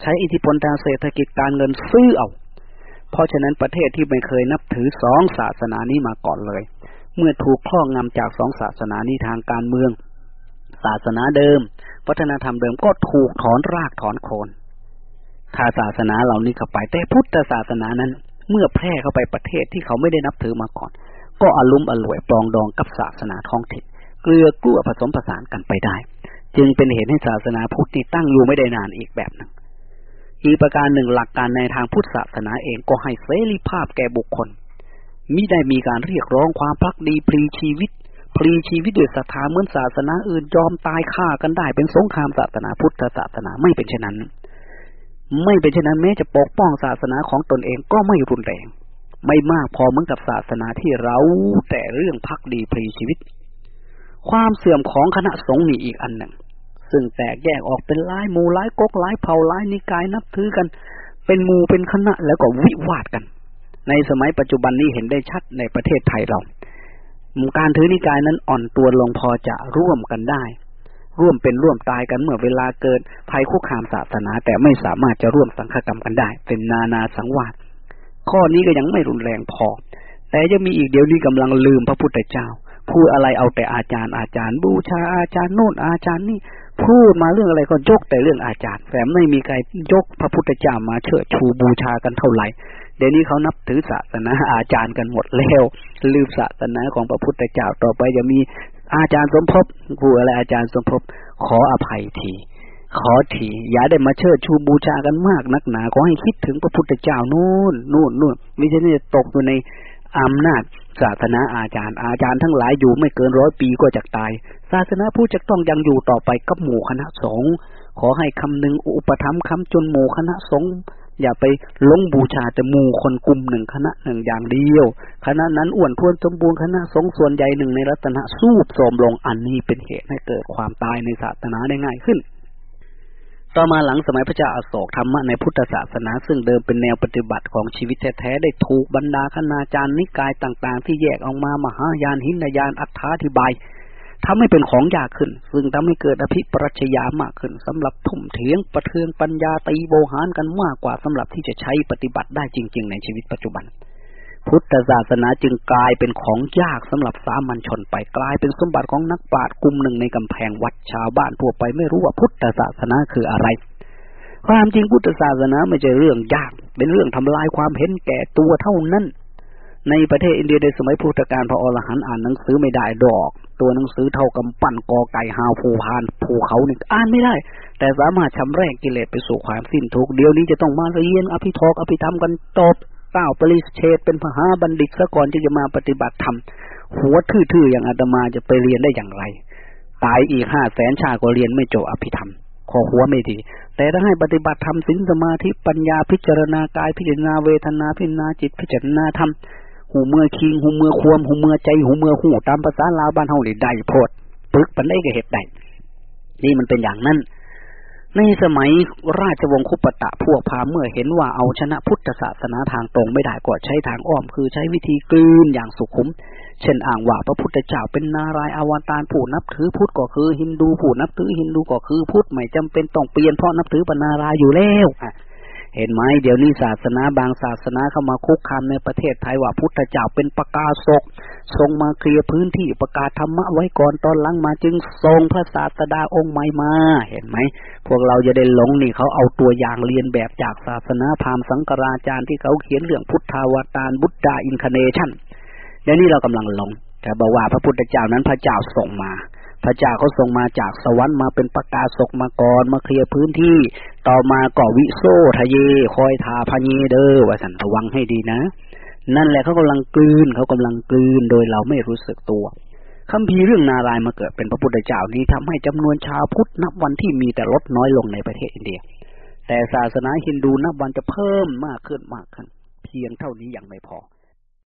ใช้อิทธิพลทางเศรษฐกิจการเงินซื้อเอา เพราะฉะนั้นประเทศที่ไม่เคยนับถือสองศาสนานี้มาก่อนเลย เมื่อถูกครอบงำจากสองศาสนานี้ทางการเมือง ศาสนาเดิม วัฒนธรรมเดิมก็ถูกถอนรากถอนโคน ถ้าศาสนาเหล่านี้เข้าไป แต่พุทธศาสนานั้น เมื่อแพร่เข้าไปประเทศที่เขาไม่ได้นับถือมาก่อน ก็อารมณ์อร่วยปลองดองกับศาสนาท้องถิ่นเกลือกลั้วผสมผสานกันไปได้ จึงเป็นเหตุให้ศาสนาพุทธนี่ตั้งอยู่ไม่ได้นานอีกแบบหนึ่งอีกประการหนึ่งหลักการในทางพุทธศาสนาเองก็ให้เสรีภาพแก่บุคคลมิได้มีการเรียกร้องความพักดีพลีชีวิตพลีชีวิตด้วยศรัทธาเหมือนศาสนาอื่นยอมตายฆ่ากันได้เป็นสงครามศาสนาพุทธศาสนาไม่เป็นเช่นนั้น ไม่เป็นเช่นนั้นแม้จะปกป้องศาสนาของตนเองก็ไม่รุนแรง ไม่มากพอเหมือนกับศาสนาที่เราแต่เรื่องพักดีพรีชีวิต ความเสื่อมของคณะสงฆ์นี่อีกอันหนึ่ง ซึ่งแตกแยกออกเป็นหลายหมู่หลายก๊กหลายเผ่าหลายนิกายนับถือกัน เป็นหมู่เป็นคณะแล้วก็วิวาทกัน ในสมัยปัจจุบันนี้เห็นได้ชัดในประเทศไทยเราการถือนิกายนั้นอ่อนตัวลงพอจะร่วมกันได้ ร่วมเป็นร่วมตายกันเมื่อเวลาเกิดภัยคุกคามศาสนา แต่ไม่สามารถจะร่วมสังฆกรรมกันได้ เป็นนานาสังวาสข้อนี้ก็ยังไม่รุนแรงพอ แต่จะมีอีกเดี๋ยวนี้กำลังลืมพระพุทธเจ้า พูดอะไรเอาแต่อาจารย์อาจารย์ บูชาอาจารย์โน่นอาจารย์นี่ พูดมาเรื่องอะไรก็ยกแต่เรื่องอาจารย์ แต่ไม่มีใครยกพระพุทธเจ้ามาเชิดชูบูชากันเท่าไหร่เดี๋ยวนี้เขานับถือศาสนาอาจารย์กันหมดแล้ว ลืมศาสนาของพระพุทธเจ้าต่อไปจะมี อาจารย์สมภพครูอะไรอาจารย์สมภพขออภัยที ขอทีอย่าได้มาเชิดชูบูชากันมากนักหนา ขอให้คิดถึงพระพุทธเจ้านู่นนู่นนู่นไม่ใช่นี่ตกอยู่ในอำนาจศาสนาอาจารย์ อาจารย์ทั้งหลายอยู่ไม่เกินร้อยปีก็จะตาย ศาสนาผู้จะต้องยังอยู่ต่อไปกับหมู่คณะสงฆ์ขอให้คำนึงอุปธรรมคำจนหมู่คณะสงฆ์ อย่าไปลงบูชาแต่หมู่คนกลุ่มหนึ่งคณะหนึ่งอย่างเดียวคณะนั้นอ้วนท้วนสมบูรณ์คณะสงส่วนใหญ่หนึ่งในรัตนะสู้โสมลงอันนี้เป็นเหตุให้เกิดความตายในศาสนาได้ง่ายขึ้น ต่อมาหลังสมัยพระเจ้าอาโศกธรรมะในพุทธศาสนา ซึ่งเดิมเป็นแนวปฏิบัติของชีวิตแท้ๆได้ถูกบรรดาคณาจารย์นิกายต่าง ๆ ที่แยกออกมามหายานหินยานอัฏฐาธิบาย ทำให้เป็นของยากขึ้น ซึ่งทำให้เกิดอภิปรัชญามากขึ้นสำหรับทุ่มเถียงประเทืองปัญญาตีโบหารกันมากกว่าสำหรับที่จะใช้ปฏิบัติได้จริง ๆ ในชีวิตปัจจุบัน พุทธศาสนาจึงกลายเป็นของยากสำหรับสามัญชนไปกลายเป็นสมบัติของนักปราชญ์กลุ่มหนึ่งในกำแพงวัดชาวบ้านทั่วไปไม่รู้ว่าพุทธศาสนาคืออะไรความจริงพุทธศาสนาไม่ใช่เรื่องยาก เป็นเรื่องทำลายความเห็นแก่ตัวเท่านั้น ในประเทศอินเดียในสมัยพุทธกาลพระอรหันต์อ่านหนังสือไม่ได้ดอก ตัวหนังสือเท่ากับปั้นกอไก่หาวภูพานภูเขาหนึ่งอ่านไม่ได้ แต่สามารถชำแรกกิเลสไปสู่ความสิ้นทุกเดี๋ยวนี้จะต้องมาเรียนอภิทอกอภิธรรมกันจบเต้าปริเชตเป็นพหาบัณฑิตซะก่อนที่จะมาปฏิบัติธรรมหัวทื่อๆอย่างอาตมาจะไปเรียนได้อย่างไร ตายอีกห้าแสนชาก็เรียนไม่จบอภิธรรมขอหัวไม่ดี แต่ถ้าให้ปฏิบัติธรรมสินสมาธิปัญญาพิจารณากายพิจารณาเวทนาพิจารณาจิตพิจารณาธรรม หูเมื่อคิงหูเมื่อควมหูเมื่อใจหูเมื่อหูตามภาษาลาวบ้านเฮานี่ได้โพดปึกปันได้ก็เฮ็ดได้นี่มันเป็นอย่างนั้น ในสมัยราชวงศ์คุปตะพวกพาเมื่อเห็นว่าเอาชนะพุทธศาสนาทางตรงไม่ได้ก็ใช้ทางอ้อม คือใช้วิธีกลืนอย่างสุขุม เช่นอ่างว่าพระพุทธเจ้าเป็นนารายอวตารผู้นับถือพุทธก็คือ ฮินดูผู้นับถือฮินดูก็คือพุทธไม่จำเป็นต้องเปลี่ยนเพราะนับถือปนารายอยู่แล้ว เห็นไหมเดี๋ยวนี้ศาสนาบางศาสนาเข้ามาคุกคามในประเทศไทยว่าพุทธเจ้าเป็นประกาศกทรงมาเคลียร์พื้นที่ประกาศธรรมะไว้ก่อนตอนหลังมาจึงทรงพระศาสดาองค์ใหม่มา เห็นไหมพวกเราจะได้หลงนี่เขาเอาตัวอย่างเรียนแบบจากศาสนาพราหมณ์สังกราจารย์ที่เขาเขียนเรื่องพุทธาวตารบุตดาอินคเนชันเดี๋ยวนี้เรากำลังหลงแต่บอกว่าพระพุทธเจ้านั้นพระเจ้าส่งมา พระเจ้าเขาส่งมาจากสวรรค์มาเป็นประกาศกมาก่อนมาเคลียร์พื้นที่ ต่อมาก็วิโซทะเย คอยทาพเยเดอว่าสันระวังให้ดีนะ นั่นแหละเขากำลังกลืนเขากำลังกลืนโดยเราไม่รู้สึกตัวคำพีเรื่องนารายมาเกิดเป็นพระพุทธเจ้านี้ทำให้จำนวนชาวพุทธนับวันที่มีแต่ลดน้อยลงในประเทศอินเดีย แต่ศาสนาฮินดูนับวันจะเพิ่มมากขึ้นมากขึ้น เพียงเท่านี้ยังไม่พอ